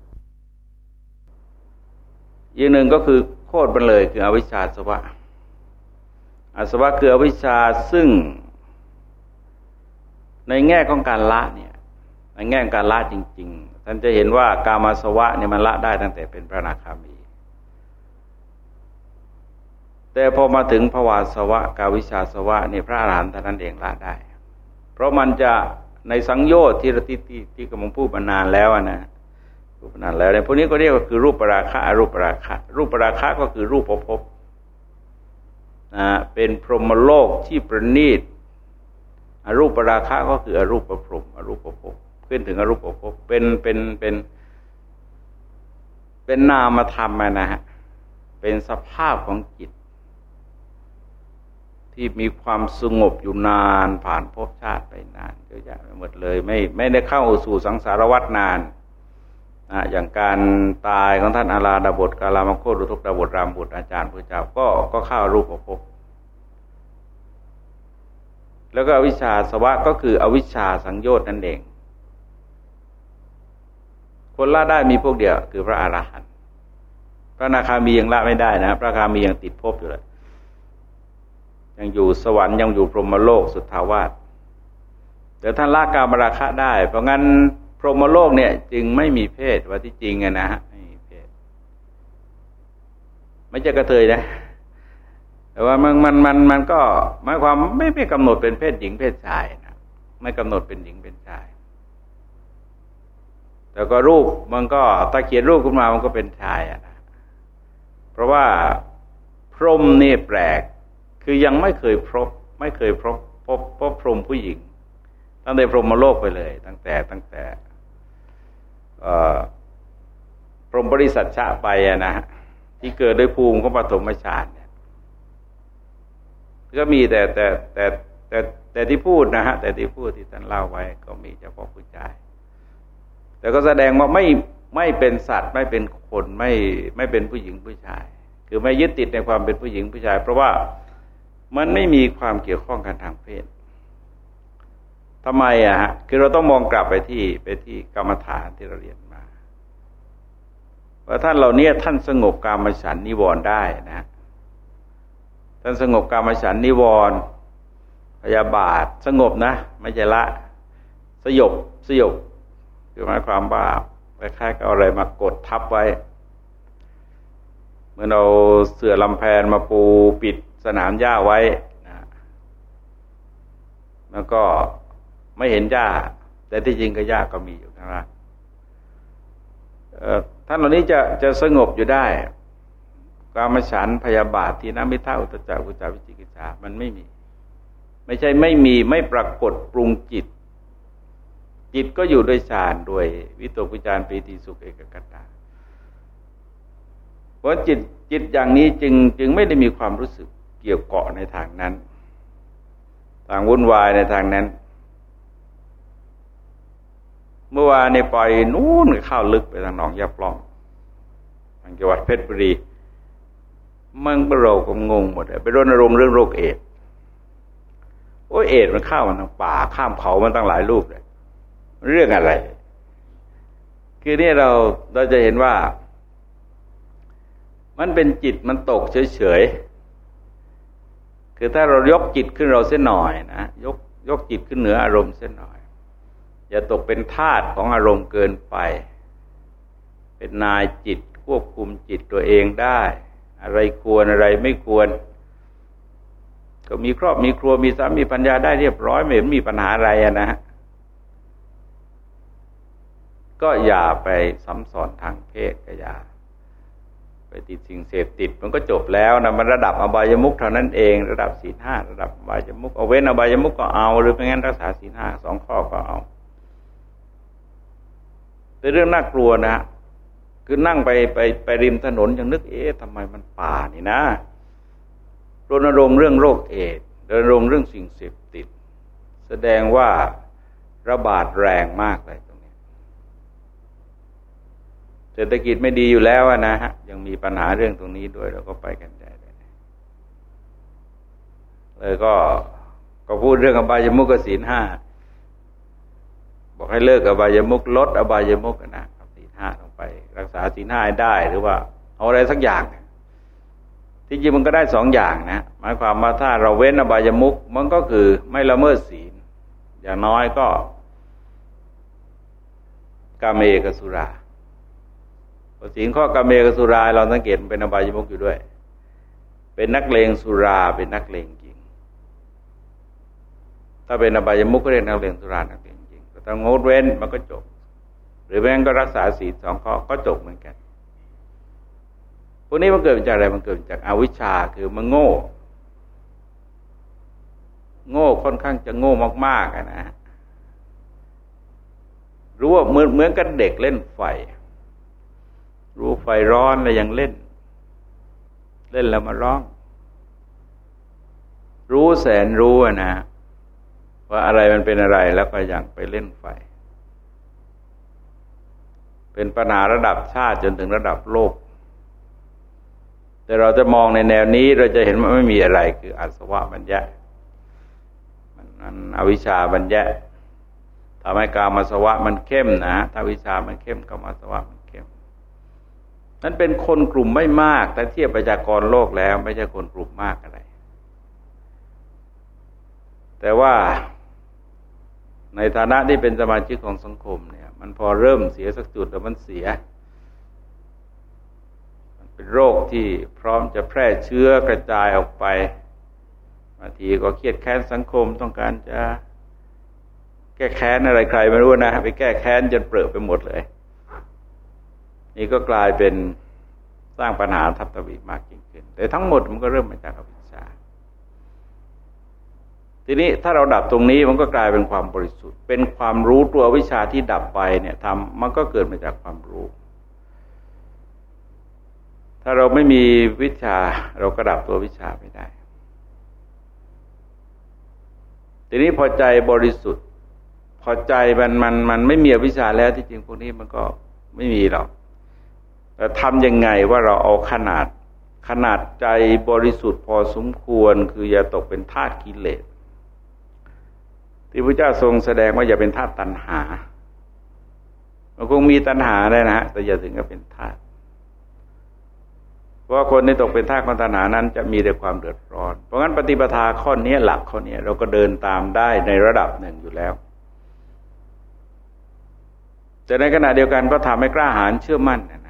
อีกหนึ่งก็คือโคตรมันเลยคืออวิชชาสวะอาสวะคืออวิชชาซึ่ง ในแง่ของการละเนี่ยในแง่ของการละจริง ๆ ท่านจะเห็นว่ากามาสวะเนี่ยมันละได้ตั้งแต่เป็นพระนาคามี แต่พอมาถึงภวาสวะกาวิชาสวะเนี่ยพระอรหันต์ท่านนั้นเองละได้ เพราะมันจะในสังโยชน์ที่ที่ที่ที่กำลังพูดมานานแล้วนะพูดมานานแล้วในพวกนี้ก็เรียกว่าคือรูปปราคะอรูปปราคะรูปปราคะก็คือรูปภพนะเป็นพรหมโลกที่ประณีตอรูปปราคะก็คืออรูปประพรหมอรูปประพขึ้นถึงอรูปประพเป็นเป็นเป็นเป็นนามธรรมนะฮะเป็นสภาพของจิต ที่มีความสงบอยู่นานผ่านภพชาติไปนานเยอะแยะไปหมดเลย ไม่ไม่ได้เข้าสู่สังสารวัฏนานนะอย่างการตายของท่านอาราดาบทกาลามโครุทุกดาบทรามบุตรอาจารย์พระเจ้าก็ก็เข้ารูปภพแล้วก็อวิชชาสวะก็คืออวิชชาสังโยชน์นั่นเอง คนละได้มีพวกเดียวคือพระอารหันต์พระนาคามียังละไม่ได้นะ พระนาคามียังติดภพอยู่เลย ยังอยู่สวรรค์ยังอยู่พรหมโลกสุทธาวาสแต่ท่านละกามราคะได้ เพราะงั้นพรหมโลกเนี่ย จึงไม่มีเพศว่าที่จริงอะนะฮะไม่มีเพศ ไม่จะกระเทยนะแต่ว่ามันมันมันมันก็หมายความไม่ไม่กำหนดเป็นเพศหญิงเพศชายนะไม่กำหนดเป็นหญิงเป็นชาย แต่ก็รูปมันก็ตะเขียนรูปขึ้นมามันก็เป็นชายอะนะเพราะว่าพรหมนี่แปลก คือยังไม่เคยพบ ไม่เคยพบพบพบพรหมผู้หญิง ตั้งแต่พรหมโลกไปเลย ตั้งแต่ตั้งแต่พรหมบริสัทชาไปนะฮะที่เกิดด้วยภูมิของปฐมฌานเนี่ยก็มีแต่แต่แต่แต่แต่ที่พูดนะฮะแต่ที่พูดที่ท่านเล่าไว้ ก็มีเฉพาะผู้ชาย แต่ก็แสดงว่าไม่ไม่เป็นสัตว์ไม่เป็นคนไม่ไม่เป็นผู้หญิงผู้ชาย คือไม่ยึดติดในความเป็นผู้หญิงผู้ชาย เพราะว่า มันไม่มีความเกี่ยวข้องกันทางเพศทำไมอะฮะคือเราต้องมองกลับไปที่ไปที่กรรมฐานที่เราเรียนมาว่าท่านเหล่านี้ท่านสงบกรรมฉันนิวรณ์ได้นะท่านสงบกรรมฉันนิวรณ์พยาบาทสงบนะ ไม่ใช่ละ สยบสยบคือหมายความว่าคล้ายๆกับอะไรมากดทับไว้ เมื่อเราเสื่อลำแพนมาปูปิด สนามหญ้าไว้นะแล้วก็ไม่เห็นหญ้า แต่ที่จริงก็หญ้าก็มีอยู่ข้างล่างท่านเหล่านี้จะจะสงบอยู่ได้กามฉันพยาบาทที่น้ำมิท่าอุตจักอุจาวิจิกิจามันไม่มี ไม่ใช่ไม่มีไม่ปรากฏปรุงจิต จิตก็อยู่ด้วยฌานด้วยวิตกวิจารปีติสุขเอกกตาเพราะจิตจิตอย่างนี้จึงจึงไม่ได้มีความรู้สึก เกี่ยวเกาะในทางนั้น ทางวุ่นวายในทางนั้น เมื่อวานในปล่อยนู้นเข้าลึกไปทางหนองยาปล้องทางจังหวัดเพชรบุรีมืองประโรก็งงหมดเลยไปรณรงค์เรื่องโรคเอดโอ้เอดมันเข้ามันทางป่า ข้ามเขามันตั้งหลายรูปเลยเรื่องอะไร คือนี่เราเราจะเห็นว่า มันเป็นจิตมันตกเฉยๆ คือถ้าเรายกจิตขึ้นเราเส้นหน่อยนะยกยกจิตขึ้นเหนืออารมณ์เส้นหน่อย อย่าตกเป็นทาตของอารมณ์เกินไป เป็นนายจิตควบคุมจิตตัวเองได้ อะไรควรอะไรไม่ควร ก็มีครอบมีครัวมีสามีปัญญาได้เรียบร้อยไม่เห็นมีปัญหาอะไรนะฮะก็อย่าไปซ้ำซ้อนทางเพศก็อย่า ติดสิ่งเสพติดมันก็จบแล้วนะมันระดับอบายมุกเท่านั้นเอง ระดับศีลห้าระดับอบายมุกเอาเว้นอบายมุกก็เอา หรือไม่งั้นรักษาศีลห้าสองข้อก็เอาเป็นเรื่องน่ากลัวนะคือนั่งไปไปไปริมถนนยังนึกเอ๊ะทำไมมันป่านี่นะรณรงค์เรื่องโรคเอดรณรงค์เรื่องสิ่งเสพติด แสดงว่าระบาดแรงมากเลย เศรษฐกิจไม่ดีอยู่แล้วนะฮะยังมีปัญหาเรื่องตรงนี้ด้วยเราก็ไปกันได้เลยก็ก็พูดเรื่องอบายมุกศีลห้าบอกให้เลิกอบายมุกลดอบายมุกนะศีลห้าลงไป รักษาศีลห้าได้หรือว่า เอาอะไรสักอย่าง ที่จริงมันก็ได้สองอย่างนะหมายความว่าถ้าเราเว้นอบายมุกมันก็คือไม่ละเมิดศีลอย่างน้อยก็กามเมกสุรา สิ่งข้อกาเมกสุราเราสังเกตเป็นอบายมุกอยู่ด้วย เป็นนักเลงสุราเป็นนักเลงจริง ถ้าเป็นอบายมุกก็เรียกนักเลงสุรานักเลงจริงแต่ถ้างดเว้นมันก็จบ หรือแม้ก็รักษาศีลสองข้อก็จบเหมือนกันพวกนี้มันเกิดจากอะไรมันเกิดจากอาวิชชาคือมันโง่ โง่ค่อนข้างจะโง่มากๆนะรู้ว่าเหมือนเหมือนกับเด็กเล่นไฟ รู้ไฟร้อนแล้วยังเล่น เล่นแล้วมาร้อง รู้แสนรู้นะว่าอะไรมันเป็นอะไรแล้วก็ยังไปเล่นไฟ เป็นปัญหาระดับชาติจนถึงระดับโลก แต่เราจะมองในแนวนี้เราจะเห็นว่าไม่มีอะไร คืออัศวะบัญญัติมันอวิชาบัญญัติทำให้กามาสวะมันเข้มนะถ้าวิชามันเข้มกามาสวะมัน นั้นเป็นคนกลุ่มไม่มาก แต่เทียบประชากรโลกแล้ว ไม่ใช่คนกลุ่มมากอะไร แต่ว่าในฐานะที่เป็นสมาชิกของสังคมเนี่ย มันพอเริ่มเสียสักจุดแล้วมันเสีย มันเป็นโรคที่พร้อมจะแพร่เชื้อกระจายออกไปบางทีก็เครียดแค้นสังคมต้องการจะแก้แค้นอะไรใครไม่รู้นะ ไปแก้แค้นจนเปรอะไปหมดเลย นี่ก็กลายเป็นสร้างปัญหาทับตวีมากยิ่งขึ้น แต่ทั้งหมดมันก็เริ่มมาจากอวิชชา ทีนี้ถ้าเราดับตรงนี้มันก็กลายเป็นความบริสุทธิ์ เป็นความรู้ตัววิชาที่ดับไปเนี่ยทำมันก็เกิดมาจากความรู้ ถ้าเราไม่มีวิชาเราก็ดับตัววิชาไม่ได้ ทีนี้พอใจบริสุทธิ์ พอใจมันมันมันไม่มีวิชาแล้วที่จริงพวกนี้มันก็ไม่มีหรอก ทำยังไงว่าเราเอาขนาด ขนาดใจบริสุทธิ์พอสมควร คืออย่าตกเป็นทาสกิเลสที่พระเจ้าทรงแสดงว่าอย่าเป็นทาสตัณหามันคงมีตัณหาได้นะฮะแต่อย่าถึงกับเป็นทาสเพราะคนที่ตกเป็นทาสของตัณหานั้น จะมีแต่ความเดือดร้อน เพราะงั้นปฏิปทาข้อนี้หลักข้อนี้เราก็เดินตามได้ในระดับหนึ่งอยู่แล้ว แต่ในขณะเดียวกันก็ทำให้กล้าหาญเชื่อมั่นนะ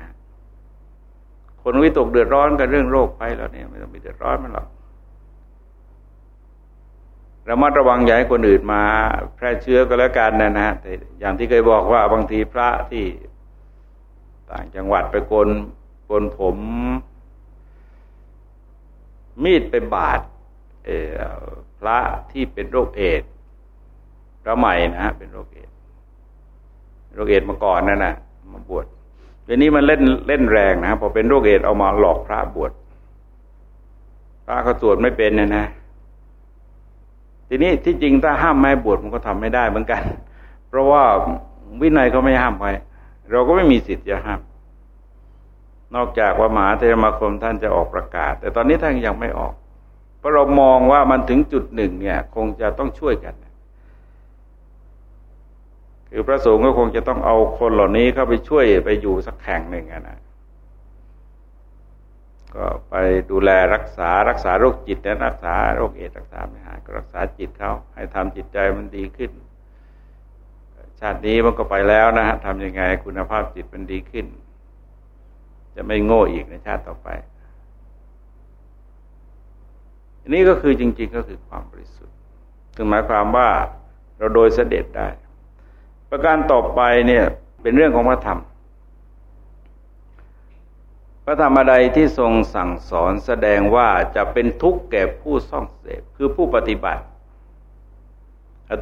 คนวิตกเดือดร้อนกับเรื่องโรคไปแล้วเนี่ยไม่ต้องไปเดือดร้อนมันหรอกระมัดระวังอย่าให้คนอื่นมา แพร่เชื้อก็แล้วกันนะนะแต่อย่างที่เคยบอกว่าบางทีพระที่ต่างจังหวัดไปโกนโกนผม มีดไปบาดพระที่เป็นโรคเอดพระใหม่นะฮะเป็นโรคเอดโรคเอดมาก่อนนั่นนะมาบวช เดี๋ยวนี้มันเล่นเล่นแรงนะพอเป็นโรคเอดเอามาหลอกพระบวชพระเขาสวดไม่เป็นเนี่ยนะ ทีนี้ที่จริงถ้าห้ามไม่บวชมันก็ทำไม่ได้เหมือนกัน เพราะว่าวินัยก็ไม่ห้ามไว้เราก็ไม่มีสิทธิ์จะห้าม นอกจากว่ามหาเทรมาคมท่านจะออกประกาศ แต่ตอนนี้ท่านยังไม่ออก เพราะเรามองว่ามันถึงจุดหนึ่งเนี่ย คงจะต้องช่วยกัน คือพระสงฆ์ก็คงจะต้องเอาคนเหล่านี้เข้าไปช่วยไปอยู่สักแห่งหนึ่งนะก็ไปดูแลรักษารักษาโรคจิตและรักษาโรคเอดรักษาไม่หายก็รักษาจิตเขาให้ทำจิตใจมันดีขึ้น ชาตินี้มันก็ไปแล้วนะฮะทำยังไงคุณภาพจิตมันดีขึ้น จะไม่โง่อีกในชาติต่อไป อันนี้ก็คือจริง ๆ ก็คือความบริสุทธิ์ถึงหมายความว่าเราโดยเสด็จได้ ประการต่อไปเนี่ยเป็นเรื่องของพระธรรม พระธรรมใดที่ทรงสั่งสอนแสดงว่าจะเป็นทุกข์แก่ผู้ซ่องเสพคือผู้ปฏิบัติ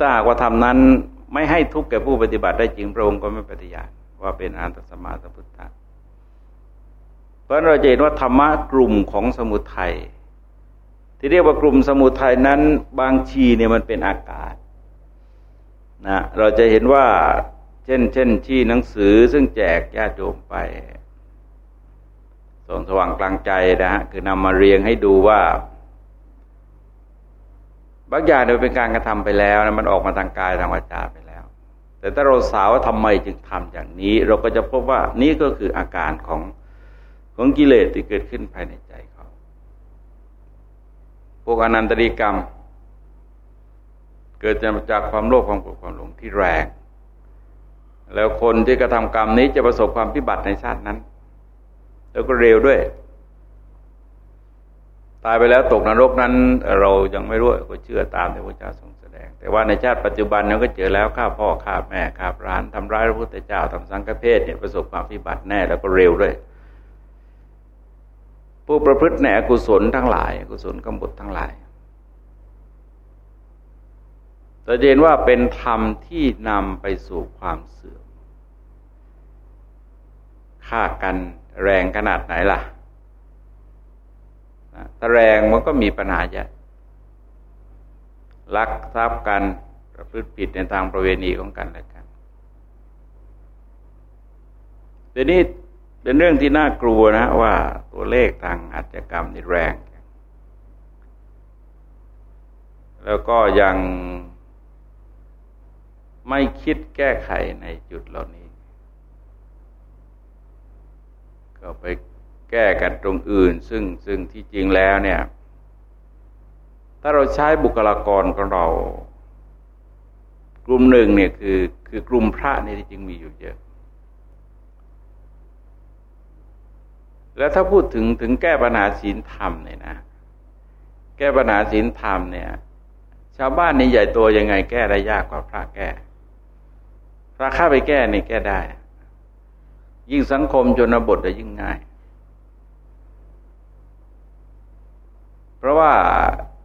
ถ้าหากว่าทำนั้นไม่ให้ทุกข์แก่ผู้ปฏิบัติได้จริงพระองค์ก็ไม่ปฏิญาณว่าเป็นอันตสมาสพุทธะเพราะเราจะเห็นว่าธรรมะกลุ่มของสมุทัยที่เรียกว่ากลุ่มสมุทัยนั้นบางชีเนี่ยมันเป็นอากาศ นะเราจะเห็นว่า เช่น เช่น ที่หนังสือซึ่งแจกญาติโยมไปส่องสว่างกลางใจนะฮะคือนำมาเรียงให้ดูว่าบางอย่างเนี่ยเป็นการกระทำไปแล้วนะมันออกมาทางกายทางวาจาไปแล้ว แต่ถ้าเราสาวว่าทำไมจึงทำอย่างนี้ เราก็จะพบว่านี่ก็คืออาการของของกิเลสที่เกิดขึ้นภายในใจเขาพวกอนันตริกรรม เกิดจากความโลภความโกรธความหลงที่แรง แล้วคนที่กระทำกรรมนี้จะประสบความพิบัติในชาตินั้น แล้วก็เร็วด้วย ตายไปแล้วตกนรกนั้น เรายังไม่รู้ก็เชื่อตามที่พระเจ้าทรงแสดง แต่ว่าในชาติปัจจุบันเราก็เจอแล้วฆ่าพ่อฆ่าแม่ฆ่าร้านทำร้ายพระพุทธเจ้าทำสังฆเพศเนี่ยประสบความพิบัติแน่แล้วก็เร็วด้วยผู้ประพฤติแหนกุศลทั้งหลายกุศลกำบดทั้งหลาย แต่เห็นว่าเป็นธรรมที่นำไปสู่ความเสื่อมฆ่ากันแรงขนาดไหนล่ะถ้าแรงมันก็มีปัญหาเยอะลักทรัพย์กันประพฤติผิดในทางประเวณีของกันและกันเดี๋ยวนี้เป็นเรื่องที่น่ากลัวนะว่าตัวเลขทางอาชญากรรมนี่แรง แล้วก็ยัง ไม่คิดแก้ไขในจุดเหล่านี้ ก็ไปแก้กันตรงอื่น ซึ่งซึ่งที่จริงแล้วเนี่ย ถ้าเราใช้บุคลากรของเรา กลุ่มหนึ่งเนี่ยคือคือกลุ่มพระนี่ที่จริงมีอยู่เยอะ แล้วถ้าพูดถึงถึงแก้ปัญหาศีลธรรมเนี่ยนะ แก้ปัญหาศีลธรรมเนี่ย ชาวบ้านนี่ใหญ่ตัวยังไงแก้ได้ยากกว่าพระแก้ พระข้าไปแก้นี่แก้ได้ ยิ่งสังคมชนบทจะยิ่งง่าย เพราะว่า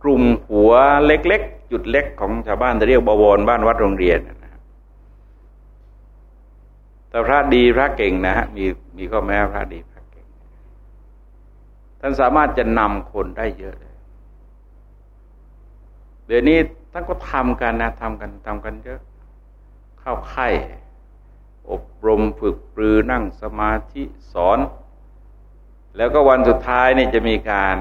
กลุ่มหัวเล็ก ๆ จุดเล็กของชาวบ้านจะเรียกบวรบ้านวัดโรงเรียนนะแต่พระดีพระเก่งนะฮะมีมีข้อแม้พระดีพระเก่ง ท่านสามารถจะนำคนได้เยอะเลยเดี๋ยวนี้ท่านก็ทำกันนะทำกันทำกันเยอะ เข้าไข่อบรมฝึกปรือนั่งสมาธิสอน แล้วก็วันสุดท้ายนี่จะมีการ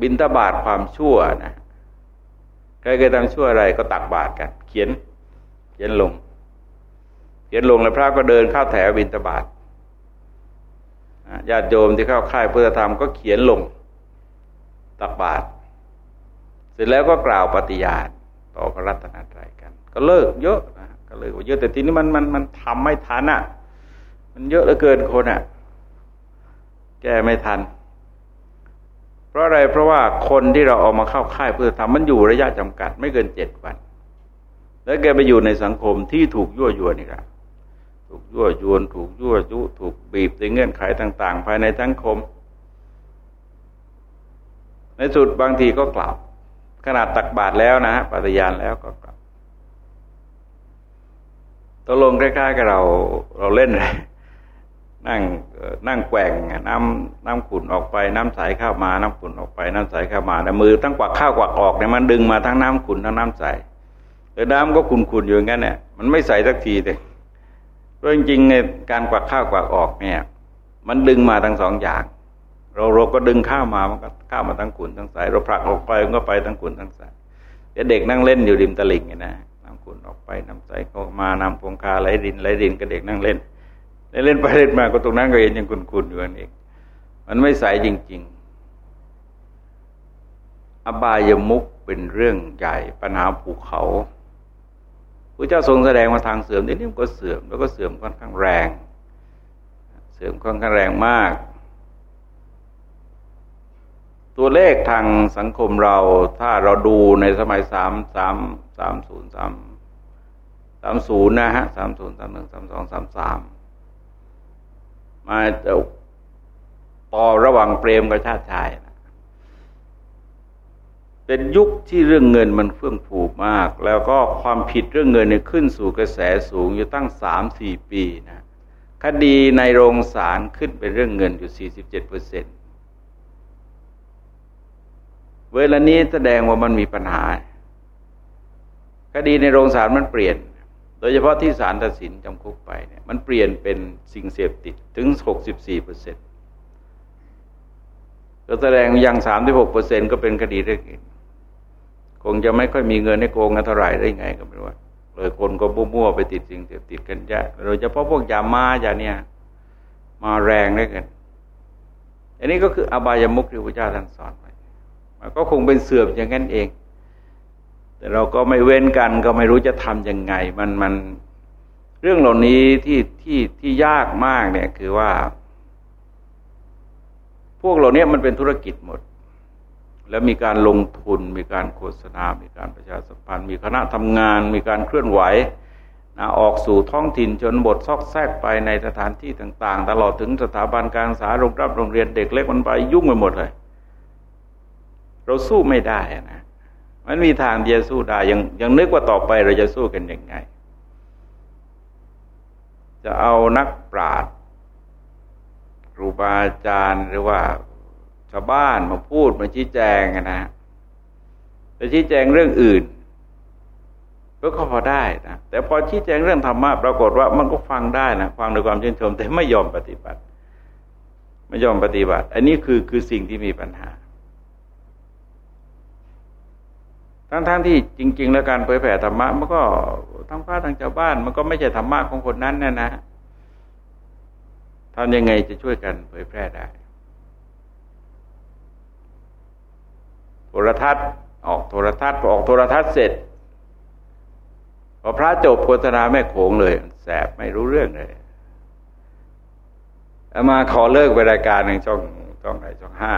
บินตบาทความชั่วนะใครเคยทำชั่วอะไรก็ตักบาทกัน เขียน เขียนลง เขียนลงแล้วพระก็เดินเข้าแถวบินตบาทญาติโยมที่เข้าค่ายพุทธธรรมก็เขียนลง ตักบาทเสร็จแล้วก็กล่าวปฏิญาณต่อพระรัตนตรัยกัน ก็เลิกเยอะก็เลยว่าเยอะแต่ทีนี้มันมันมันทำไม่ทันอะ มันเยอะเหลือเกินคนอะ แก้ไม่ทัน เพราะอะไรเพราะว่าคนที่เราเอามาเข้าค่ายเพื่อทำมันอยู่ระยะจำกัด ไม่เกินเจ็ดวัน แล้วแกไปอยู่ในสังคมที่ถูกยั่วยวนนี่แหละถูกยั่วยวนถูกยั่วยุถูกบีบในเงื่อนไขต่าง ๆ ภายในสังคม ในสุดบางทีก็กลับขนาดตักบาตรแล้วนะปฏิญาณแล้วก็กลับ ตกลงคล้ายๆกับเราเราเล่นเลยนั่งนั่งแกว่งน้ำน้ำขุ่นออกไป น้ำใสเข้ามา น้ำขุ่นออกไป น้ำใสเข้ามาแต่มือทั้งกวักข้าวกวักออกเนี่ยมันดึงมาทั้งน้ำขุ่นทั้งน้ำใสแต่น้ำก็ขุ่นๆอยู่งั้นเนี่ยมันไม่ใสสักทีเลยเพราะจริงๆในการกวักข้าวกวักออกเนี่ย มันดึงมาทั้งสองอย่าง เราเราก็ดึงข้าวมามันก็ข้าวมาทั้งขุ่นทั้งใสเราผลักออกไปมันก็ไปทั้งขุ่นทั้งใสเด็กนั่งเล่นอยู่ริมตลิ่งนะน้ำ ขุ่นออกไปน้ำใสก็มาน้ำพงคาไหลดินไหลดินก็เด็กนั่งเล่นเล่นไปเล่นมาก็ตรงนั้นก็เห็นยังขุ่นๆอยู่นั่นเองมันไม่ใสจริง ๆ อบายมุกเป็นเรื่องใหญ่ปัญหาภูเขาพระเจ้าทรงแสดงมาทางเสื่อมนี่มันก็เสื่อมแล้วก็เสื่อมค่อนข้างแรง เสื่อมค่อนข้างแรงมาก ตัวเลขทางสังคมเราถ้าเราดูในสมัยสามสามสามศูนย์สาม สามศูนย์นะฮะสามศูนย์สามหนึ่งสามสองสามสามมาจะต่อระหว่างเปรมกับชาติชายนะเป็นยุคที่เรื่องเงินมันเฟื่องฟูมาก แล้วก็ความผิดเรื่องเงินเนี่ยขึ้นสู่กระแสสูงอยู่ตั้งสามสี่ปีนะคดีในโรงศาลขึ้นเป็นเรื่องเงินอยู่สี่สิบเจ็ดเปอร์เซ็นเวลานี้แสดงว่ามันมีปัญหาคดีในโรงศาลมันเปลี่ยน โดยเฉพาะที่ศาลตัดสินจำคุกไปเนี่ยมันเปลี่ยนเป็นสิ่งเสพติดถึงหกสิบสี่เปอร์เซ็นต์ก็แสดงอย่างสามที่หกเปอร์เซ็นก็เป็นคดีเรื่องอื่นคงจะไม่ค่อยมีเงินให้โกงกันเท่าไหร่ได้ไงก็ไม่รู้เลยคนก็มั่วๆไปติดสิ่งเสพติดกันเยอะโดยเฉพาะพวกยามาอย่าเนี่ยมาแรงได้กัน อันนี้ก็คืออบายมุกที่พระเจ้าท่านสอนไว้มันก็คงเป็นเสื่อมอย่างนั้นเอง แต่เราก็ไม่เว้นกันก็ไม่รู้จะทำยังไง มันมันเรื่องเหล่านี้ที่ที่ที่ยากมากเนี่ยคือว่า พวกเหล่านี้มันเป็นธุรกิจหมด แล้วมีการลงทุน มีการโฆษณา มีการประชาสัมพันธ์ มีคณะทำงาน มีการเคลื่อนไหวนะออกสู่ท้องถิ่นจนบทซอกแซกไปในสถานที่ต่าง ๆ ตลอดถึงสถาบันการศึกษาโรงรับโรงเรียนเด็กเล็กมันไปยุ่งไปหมดเลย เราสู้ไม่ได้นะ มันมีทางเดียวสู้ได้ยังยังนึกว่าต่อไปเราจะสู้กันยังไง จะเอานักปราชญ์ครูบาอาจารย์หรือว่าชาวบ้านมาพูดมาชี้แจงนะแต่ชี้แจงเรื่องอื่นก็พอได้นะแต่พอชี้แจงเรื่องธรรมะปรากฏว่ามันก็ฟังได้นะฟังด้วยความชื่นชม แต่ไม่ยอมปฏิบัติ ไม่ยอมปฏิบัติ อันนี้คือคือสิ่งที่มีปัญหา ทั้งๆทที่จริง ๆ แล้วการเผยแผ่ธรรมะมันก็ทั้งพระทั้งชาวบ้าน มันก็ไม่ใช่ธรรมะของคนนั้นนะนะทำยังไงจะช่วยกันเผยแพร่ได้โทรทัศน์ออกโทรทัศน์พอออกโทรทัศน์เสร็จพอพระจบโฆษณาแม่โขงเลยแสบไม่รู้เรื่องเลยเอามาขอเลิกไปรายการหนึ่งช่องช่องไหนช่องห้า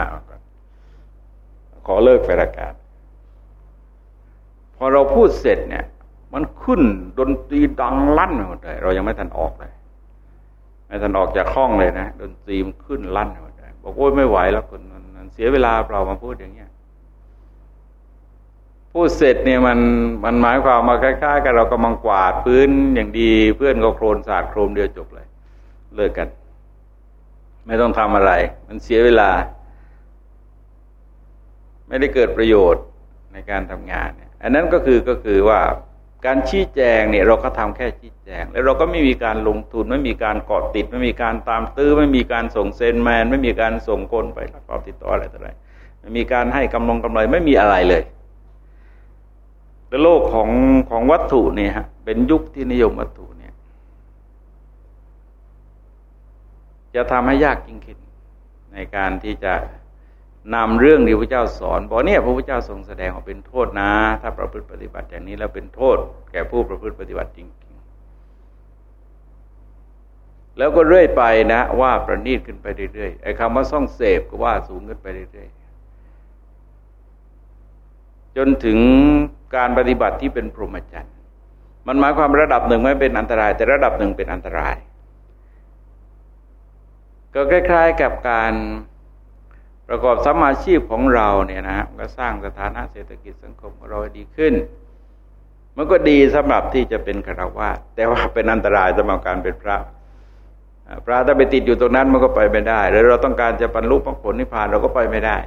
ขอเลิกไปรายการ อเราพูดเสร็จเนี่ย มันขึ้นดนตรีดังลั่นหมดเลยเรายังไม่ทันออกเลยไม่ทันออกจากห้องเลยนะดนตรีมันขึ้นลั่นหมดเลยบอกโอ้ยไม่ไหวแล้วคนมันเสียเวลาเรามาพูดอย่างเงี้ยพูดเสร็จเนี่ยมันมันหมายความมาคล้ายๆ กันเรากำลังกวาดพื้นอย่างดีเพื่อนก็โครนสาดโครมเดียวจบเลย เลิกกัน ไม่ต้องทำอะไร มันเสียเวลา ไม่ได้เกิดประโยชน์ในการทำงานเนี่ย อันนั้นก็คือก็คือว่าการชี้แจงเนี่ยเราก็ทำแค่ชี้แจง แล้วเราก็ไม่มีการลงทุนไม่มีการเกาะติด ไม่มีการตามตื้อ ไม่มีการส่งเซนแมน ไม่มีการส่งคนไปรับรองติดต่ออะไรต่ออะไรไม่มีการให้กำลังกำไรไม่มีอะไรเลยแต่โลกของของวัตถุเนี่ยฮะเป็นยุคที่นิยมวัตถุเนี่ย จะทำให้ยากยิ่งขึ้นในการที่จะ นำเรื่องที่พระเจ้าสอนบอกเนี่ยพระพุทธเจ้าทรงแสดงออกเป็นโทษนะ ถ้าประพฤติปฏิบัติอย่างนี้แล้วเป็นโทษ แก่ผู้ประพฤติปฏิบัติจริงๆ แล้วก็เรื่อยไปนะ ว่าประณีตขึ้นไปเรื่อยๆไอ้คำว่าซ่องเสพก็ว่าสูงขึ้นไปเรื่อยๆจนถึงการปฏิบัติที่เป็นพรหมจรรย์มันหมายความระดับหนึ่งไม่เป็นอันตราย แต่ระดับหนึ่งเป็นอันตราย ก็คล้าย ๆกับการ ประกอบสมาชีพของเราเนี่ยนะก็สร้างสถานะเศรษฐกิจสังคมของเราดีขึ้น มันก็ดีสำหรับที่จะเป็นคารวะแต่ว่าเป็นอันตรายสำหรับการเป็นพระพระถ้าไปติดอยู่ตรงนั้นมันก็ไปไม่ได้หรือเราต้องการจะบรรลุมรรคผลนิพพานเราก็ไปไม่ได้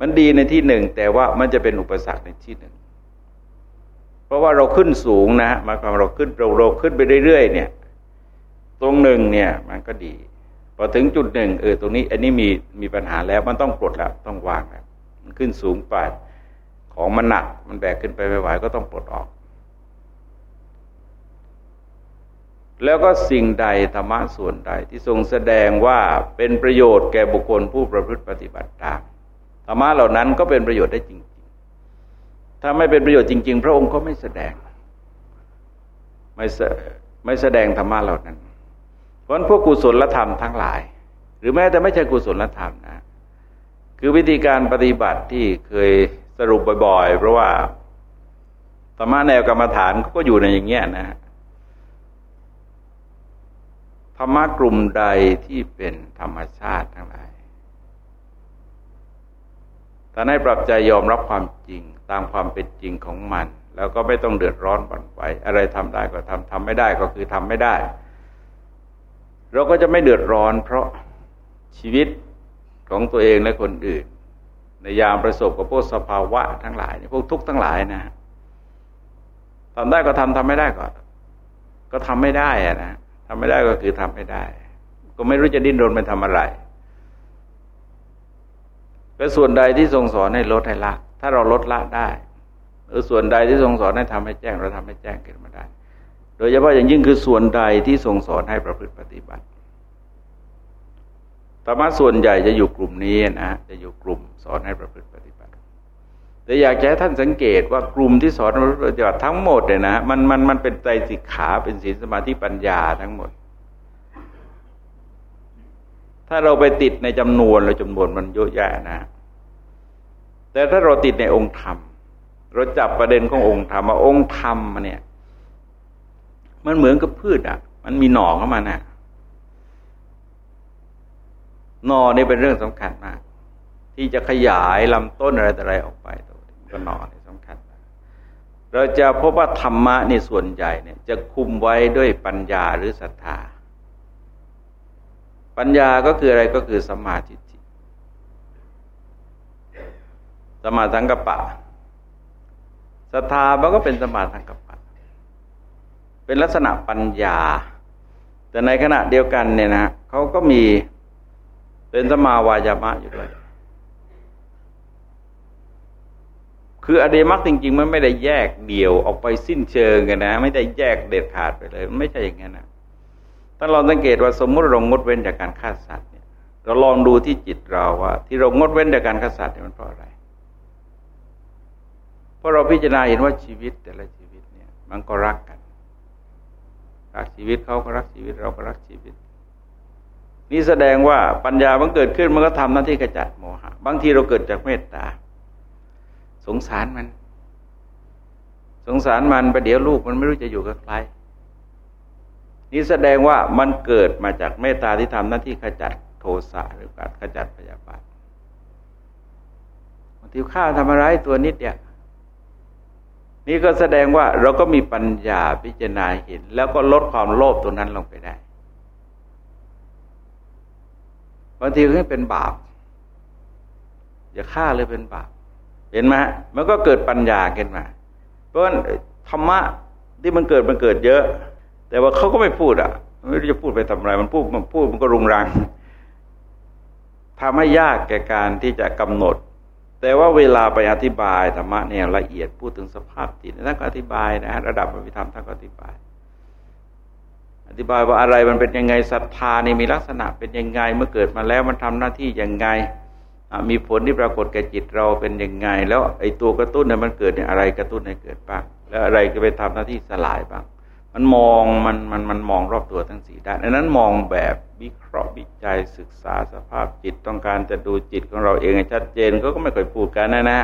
มันดีในที่หนึ่ง แต่ว่ามันจะเป็นอุปสรรคในที่หนึ่ง เพราะว่าเราขึ้นสูงนะหมายความเราขึ้นเราเราขึ้นไปเรื่อยๆเนี่ย ตรงหนึ่งเนี่ย มันก็ดี พอถึงจุดหนึ่งเออตรงนี้ อันนี้มีมีปัญหาแล้วมันต้องปลดแล้วต้องวางแล้วมันขึ้นสูงไปของมันหนัก มันแบกขึ้นไปไม่ไหวก็ต้องปลดออก แล้วก็สิ่งใดธรรมะส่วนใดที่ทรงแสดงว่าเป็นประโยชน์แก่บุคคลผู้ประพฤติปฏิบัติตามธรรมะเหล่านั้นก็เป็นประโยชน์ได้จริงถ้าไม่เป็นประโยชน์จริง ๆ พระองค์ก็ไม่แสดง ไม่ไม่แสดงธรรมะเหล่านั้น ราะพวกกุศลธรรมทั้งหลาย หรือแม้แต่ไม่ใช่กุศลธรรมนะ คือวิธีการปฏิบัติที่เคยสรุปบ่อยๆ เพราะว่าธรรมะแนวกรรมฐานก็อยู่ในอย่างเงี้ยนะธรรมะกลุ่มใดที่เป็นธรรมชาติทั้งหลายถ้าให้ปรับใจยอมรับความจริงตามความเป็นจริงของมัน แล้วก็ไม่ต้องเดือดร้อนบ่นไหวอะไรทำได้ก็ทำทำไม่ได้ก็คือทำไม่ได้ เราก็จะไม่เดือดร้อนเพราะชีวิตของตัวเองและคนอื่น ในยามประสบกับพวกสภาวะทั้งหลายพวกทุกข์ทั้งหลายนะทำได้ก็ทำทำไม่ได้ก็ ก็ทำไม่ได้อะนะทำไม่ได้ก็คือทำไม่ได้ ก็ไม่รู้จะดิ้นรนไปทำอะไรและส่วนใดที่ทรงสอนให้ลดให้ละ ถ้าเราลดละได้ หรือส่วนใดที่ทรงสอนให้ทำให้แจ้ง เราทำให้แจ้งขึ้นมาได้ โดยเฉพาะอย่างยิ่งคือส่วนใดที่ทรงสอนให้ประพฤติปฏิบัติธรรมะส่วนใหญ่จะอยู่กลุ่มนี้นะจะอยู่กลุ่มสอนให้ประพฤติปฏิบัติ แต่อยากจะให้ท่านสังเกตว่ากลุ่มที่สอนประพฤติปฏิบัติทั้งหมดเนี่ยนะมันมันมันเป็นใจสิกขาเป็นศีลสมาธิปัญญาทั้งหมด ถ้าเราไปติดในจำนวนเราจำนวนมันเยอะแยะนะ แต่ถ้าเราติดในองค์ธรรมเราจับประเด็นขององค์ธรรมว่าองค์ธรรมเนี่ย มันเหมือนกับพืชอะ มันมีหน่อเข้ามาน่ะหน่อนี่เป็นเรื่องสำคัญมาก ที่จะขยายลำต้นอะไรต่อะไรออกไปตัวก็หน่อนี่สำคัญ เราจะพบว่าธรรมะในส่วนใหญ่เนี่ย จะคุมไว้ด้วยปัญญาหรือศรัทธา ปัญญาก็คืออะไรก็คือสมาธิสมาสังกปะศรัทธามันก็เป็นสมาสังกปะ เป็นลักษณะปัญญา แต่ในขณะเดียวกันเนี่ยนะเขาก็มีเป็นสมาวายามะอยู่ด้วยคืออเดมักจริง ๆ มันไม่ได้แยกเดี่ยวออกไปสิ้นเชิงกันนะ ไม่ได้แยกเด็ดขาดไปเลย มันไม่ใช่อย่างนั้นนะถ้าเราสังเกตว่าสมมุติเรางดเว้นจากการฆ่าสัตว์เนี่ย เราลองดูที่จิตเราว่า ที่เรางดเว้นจากการฆ่าสัตว์เนี่ยมันเพราะอะไร เพราะเราพิจารณาเห็นว่าชีวิตแต่ละชีวิตเนี่ย มันก็รักกัน รักชีวิตเขาก็รักชีวิตเราก็รักชีวิต นี่แสดงว่าปัญญามันเกิดขึ้นมันก็ทำหน้าที่กระจัดโมหะ บางทีเราเกิดจากเมตตา สงสารมัน สงสารมันไปเดี๋ยวลูกมันไม่รู้จะอยู่กับใครนี่แสดงว่ามันเกิดมาจากเมตตาที่ทำหน้าที่ขจัดโทสะหรือการขจัดพยาบาทบางทีข้าทำอะไรตัวนิดเดียว นี่ก็แสดงว่าเราก็มีปัญญาพิจารณาเห็น แล้วก็ลดความโลภตรงนั้นลงไปได้บางทีก็เป็นบาป อย่าฆ่าเลยเป็นบาป เห็นไหมมันก็เกิดปัญญาขึ้นมา เพราะธรรมะที่มันเกิดมันเกิดเยอะ แต่ว่าเขาก็ไม่พูดอะไม่รู้จะพูดไปทำอะไร มันพูดมันพูดมันก็รุงรังทำให้ยากแก่การที่จะกำหนด แต่ว่าเวลาไปอธิบายธรรมะเนี่ยละเอียดพูดถึงสภาพจิตท่านก็อธิบายนะฮะระดับอภิธรรมท่านก็อธิบาย อธิบายว่าอะไรมันเป็นยังไงศรัทธานี่มีลักษณะเป็นยังไงเมื่อเกิดมาแล้วมันทำหน้าที่ยังไงมีผลที่ปรากฏแก่จิตเราเป็นยังไง แล้วไอ้ตัวกระตุ้นเนี่ยมันเกิดเนี่ยอะไรกระตุ้นให้เกิดบ้างแล้วอะไรก็ไปทำหน้าที่สลายบ้าง มันมองมันมันมันมองรอบตัวทั้งสี่ด้านอันนั้นมองแบบวิเคราะห์วิจัยศึกษาสภาพจิตต้องการจะดูจิตของเราเองให้ชัดเจนก็ก็ไม่เคยพูดกันนะนะ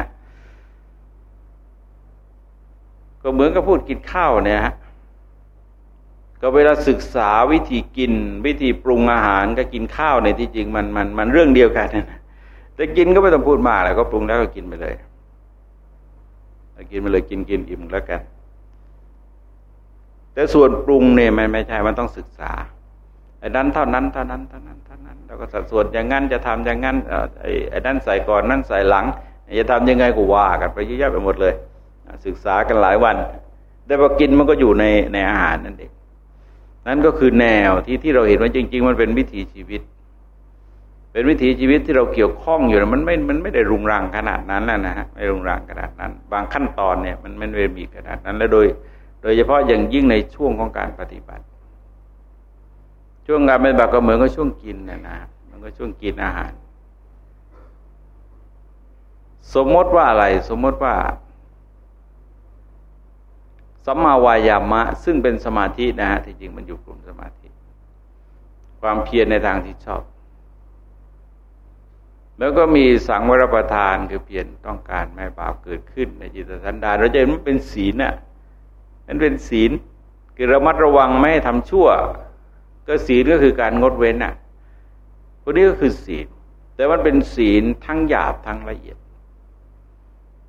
ก็เหมือนกับพูดกินข้าวเนี่ยฮะก็เวลาศึกษาวิธีกิน วิธีปรุงอาหารก็กินข้าวในที่จริงมันมันมันเรื่องเดียวกันนะแต่กินก็ไม่ต้องพูดมากแล้วก็ปรุงแล้วก็กินไปเลยกินไปเลยกินกินอิ่มแล้วกัน แต่ส่วนปรุงเนี่ยมันไม่ใช่มันต้องศึกษาไอ้นั้นเท่านั้นเท่านั้นเท่านั้นเท่านั้นแล้วก็สัดส่วนอย่างนั้นจะทำอย่างนั้นไอ้ไอ้นั้นใส่ก่อนนั้นใส่หลังจะทำยังไงก็ว่ากันไปเยอะแยะไปหมดเลย ศึกษากันหลายวัน แต่พอกินมันก็อยู่ในในอาหารนั่นเองนั่นก็คือแนวที่ที่เราเห็นว่าจริง ๆ มันเป็นวิถีชีวิต เป็นวิถีชีวิตที่เราเกี่ยวข้องอยู่มันไม่มันไม่ได้รุงรังขนาดนั้นแล้วนะฮะไม่รุงรังขนาดนั้น บางขั้นตอนเนี่ยมันไม่ได้มีขนาดนั้น และโดย ดยเฉพาะอย่างยิ่งในช่วงของการปฏิบัติ ช่วงงานเป็นแบบก็เหมือนกับช่วงกินนะนะมันก็ช่วงกินอาหาร สมมติว่าอะไร สมมติว่าสัมมาวายามะ ซึ่งเป็นสมาธินะฮะที่จริงมันอยู่กลุ่มสมาธิ ความเพียรในทางที่ชอบ แล้วก็มีสังวรประทานคือเพียรต้องการไม่บาปเกิดขึ้นในจิตสันดานเราจะเห็นมันเป็นศีลน่ะ นั่นเป็นศีลคือระมัดระวังไม่ให้ทำชั่ว ก็ศีลก็คือการงดเว้นน่ะพวกนี้ก็คือศีล แต่มันเป็นศีลทั้งหยาบทั้งละเอียด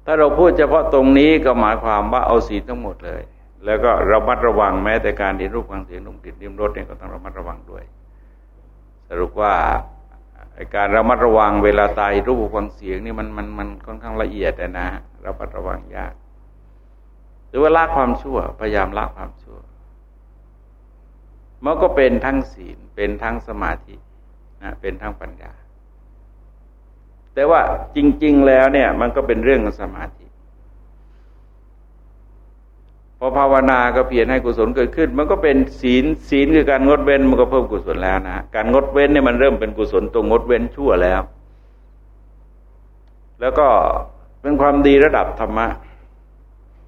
ถ้าเราพูดเฉพาะตรงนี้ก็หมายความว่าเอาศีลทั้งหมดเลย แล้วก็ระมัดระวังแม้แต่การเรียนรูปฟังเสียงนุ่มกลิ่นริมรสเนี่ยก็ต้องระมัดระวังด้วย สรุปว่าการระมัดระวังเวลาตายรูปฟังเสียงนี่มันมันมันค่อนข้างละเอียดนะระมัดระวังยาก หรือว่าละความชั่ว พยายามละความชั่ว มันก็เป็นทั้งศีล เป็นทั้งสมาธินะเป็นทั้งปัญญา แต่ว่าจริง ๆ แล้วเนี่ย มันก็เป็นเรื่องสมาธิพอภาวนาก็เพียรให้กุศลเกิดขึ้น มันก็เป็นศีลศีลคือการงดเว้นมันก็เพิ่มกุศลแล้วนะการงดเว้นเนี่ยมันเริ่มเป็นกุศลตรงงดเว้นชั่วแล้ว แล้วก็เป็นความดีระดับธรรมะ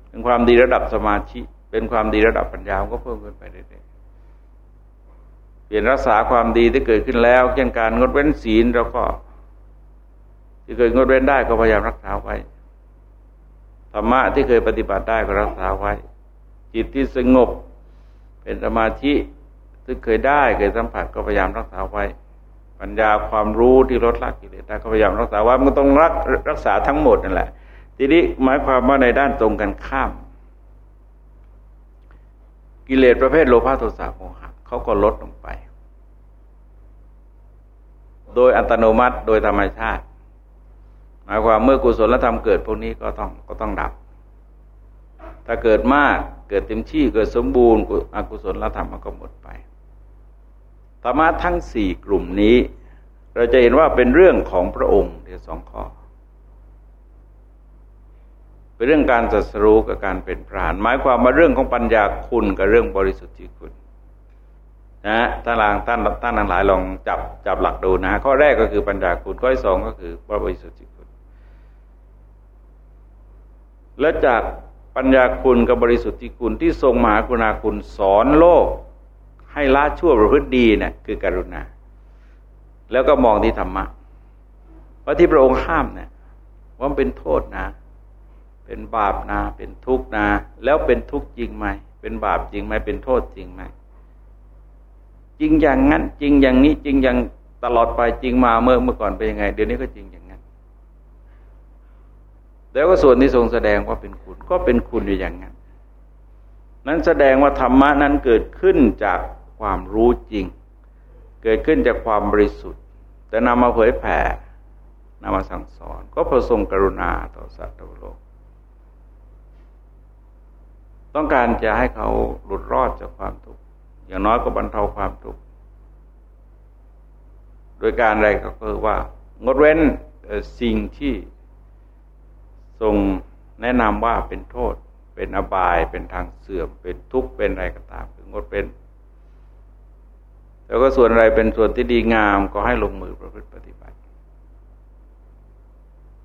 เป็นความดีระดับสมาธิเป็นความดีระดับปัญญาก็เพิ่มขึ้นไปเรื่อยๆเปลี่ยนรักษาความดีที่เกิดขึ้นแล้วเช่นการงดเว้นศีลเราก็ ที่เคยงดเว้นได้ก็พยายามรักษาไว้ธรรมะที่เคยปฏิบัติได้ก็รักษาไว้ จิตที่สงบ เป็นสมาธิที่เคยได้เคยสัมผัสก็พยายามรักษาไว้ ปัญญาความรู้ที่ลดละกิเลสได้ก็พยายามรักษาไว้มันต้องรักรักษาทั้งหมดนั่นแหละ ทีนี้หมายความว่าในด้านตรงกันข้าม กิเลสประเภทโลภะโทสะโมหะเขาก็ลดลงไป โดยอัตโนมัติโดยธรรมชาติ หมายความเมื่อกุศลธรรมเกิดพวกนี้ก็ต้องก็ต้องดับ ถ้าเกิดมากเกิดเต็มที่เกิดสมบูรณ์อกุศลธรรมมันก็หมดไปธรรมะทั้งสี่กลุ่มนี้ เราจะเห็นว่าเป็นเรื่องของพระองค์ที่สองข้อ เป็นเรื่องการศัสรู้กับการเป็นพรานหมายความมาเรื่องของปัญญาคุณกับเรื่องบริสุทธิ์คุณนะท่านหลังท่านท่านทั้งหลายลองจับจับหลักดูนะข้อแรกก็คือปัญญาคุณข้อที่สองก็คือพระบริสุทธิ์คุณ และจากปัญญาคุณกับบริสุทธิ์คุณที่ทรงมหากรุณาคุณสอนโลก ให้ละชั่วประพฤติดีเนะี่ยคือกรุณา แล้วก็มองที่ธรรมะเพราะที่พระองค์ห้ามเนะี่ยว่าเป็นโทษนะ เป็นบาปนะ เป็นทุกข์นะ แล้วเป็นทุกข์จริงไหม เป็นบาปจริงไหมเป็นโทษจริงไหมจริงอย่างนั้น จริงอย่างนี้จริงอย่างตลอดไปจริงมาเมื่อเมื่อก่อนเป็นยังไง เดี๋ยวนี้ก็จริงอย่างนั้น แล้วก็ส่วนที่ทรงแสดงว่าเป็นคุณ ก็เป็นคุณอยู่อย่างนั้น นั้นแสดงว่าธรรมะนั้นเกิดขึ้นจากความรู้จริง เกิดขึ้นจากความบริสุทธิ์ แต่นำมาเผยแผ่นำมาสั่งสอน ก็ประทรงกรุณาต่อสัตว์โลก ต้องการจะให้เขาหลุดรอดจากความทุกข์อย่างน้อยก็บรรเทาความทุกข์โดยการอะไรก็คือว่างดเว้นสิ่งที่ทรงแนะนำว่าเป็นโทษ เป็นอบายเป็นทางเสื่อม เป็นทุกข์เป็นอะไรก็ตามคืองดเป็น แล้วก็ส่วนอะไรเป็นส่วนที่ดีงามก็ให้ลงมือประพฤติปฏิบัติ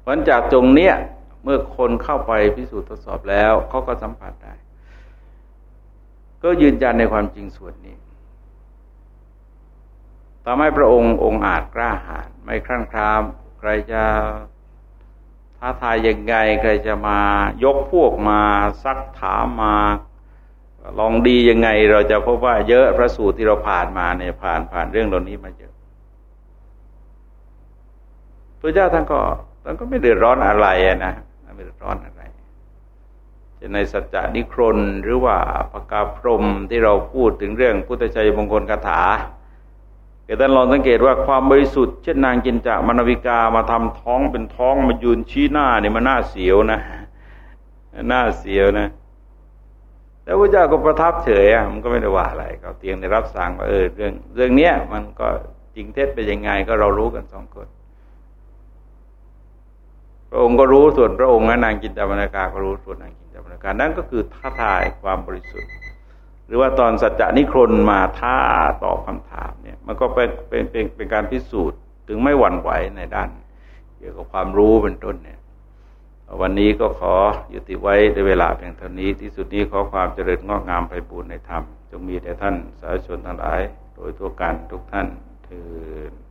ผลจากตรงเนี้ยเมื่อคนเข้าไปพิสูจน์ทดสอบแล้วเขาก็สัมผัสได้ ก็ยืนยันในความจริงส่วนนี้ทำให้พระองค์องค์อาจกล้าหาญไม่ครั่นคราม ใครจะท้าทายยังไง ใครจะมายกพวกมาซักถามมา ลองดียังไง เราจะพบว่าเยอะพระสูตรที่เราผ่านมาเนี่ยผ่านผ่านเรื่องเหล่านี้มาเยอะพระเจ้าท่านก็ท่านก็ไม่เดือดร้อนอะไรนะไม่เดือดร้อนอะไร ในสัจจะนิครนหรือว่าปกาพรมที่เราพูดถึงเรื่องพุทธชัยมงคลคาถาเกิดท่านลองสังเกตว่าความบริสุทธิ์เช่นนางจินจามนาวิกามาทำท้องเป็นท้องมายืนชี้หน้าเนี่ยมันน่าเสียวนะน่าเสียวนะแล้วพระเจ้าก็ประทับเฉยอะมันก็ไม่ได้ว่าอะไรเขาเตียงได้รับสั่งว่าเออเรื่อง เรื่องเนี้ยมันก็จริงเท็จเป็นยังไงก็เรารู้กันสองคนพระองค์ก็รู้ส่วนพระองค์และนางกินจามนาคาก็รู้ส่วนนาง กามนาคานั่นก็คือท้าทายความบริสุทธิ์ หรือว่าตอนสัจจานิครนมาท้าตอบคำถามเนี่ยมันก็เป็นเป็นเป็นเป็นการพิสูจน์ถึงไม่หวั่นไหวในด้าน เกี่ยวกับความรู้เป็นต้นเนี่ยวันนี้ก็ขอยุติไว้ในเวลาเพียงเท่านี้ ที่สุดนี้ขอความเจริญงอกงามไปบูรณนธรรม จงมีแด่ท่านสาธุชนทั้งหลาย โดยทั่วกันทุกท่านเถิด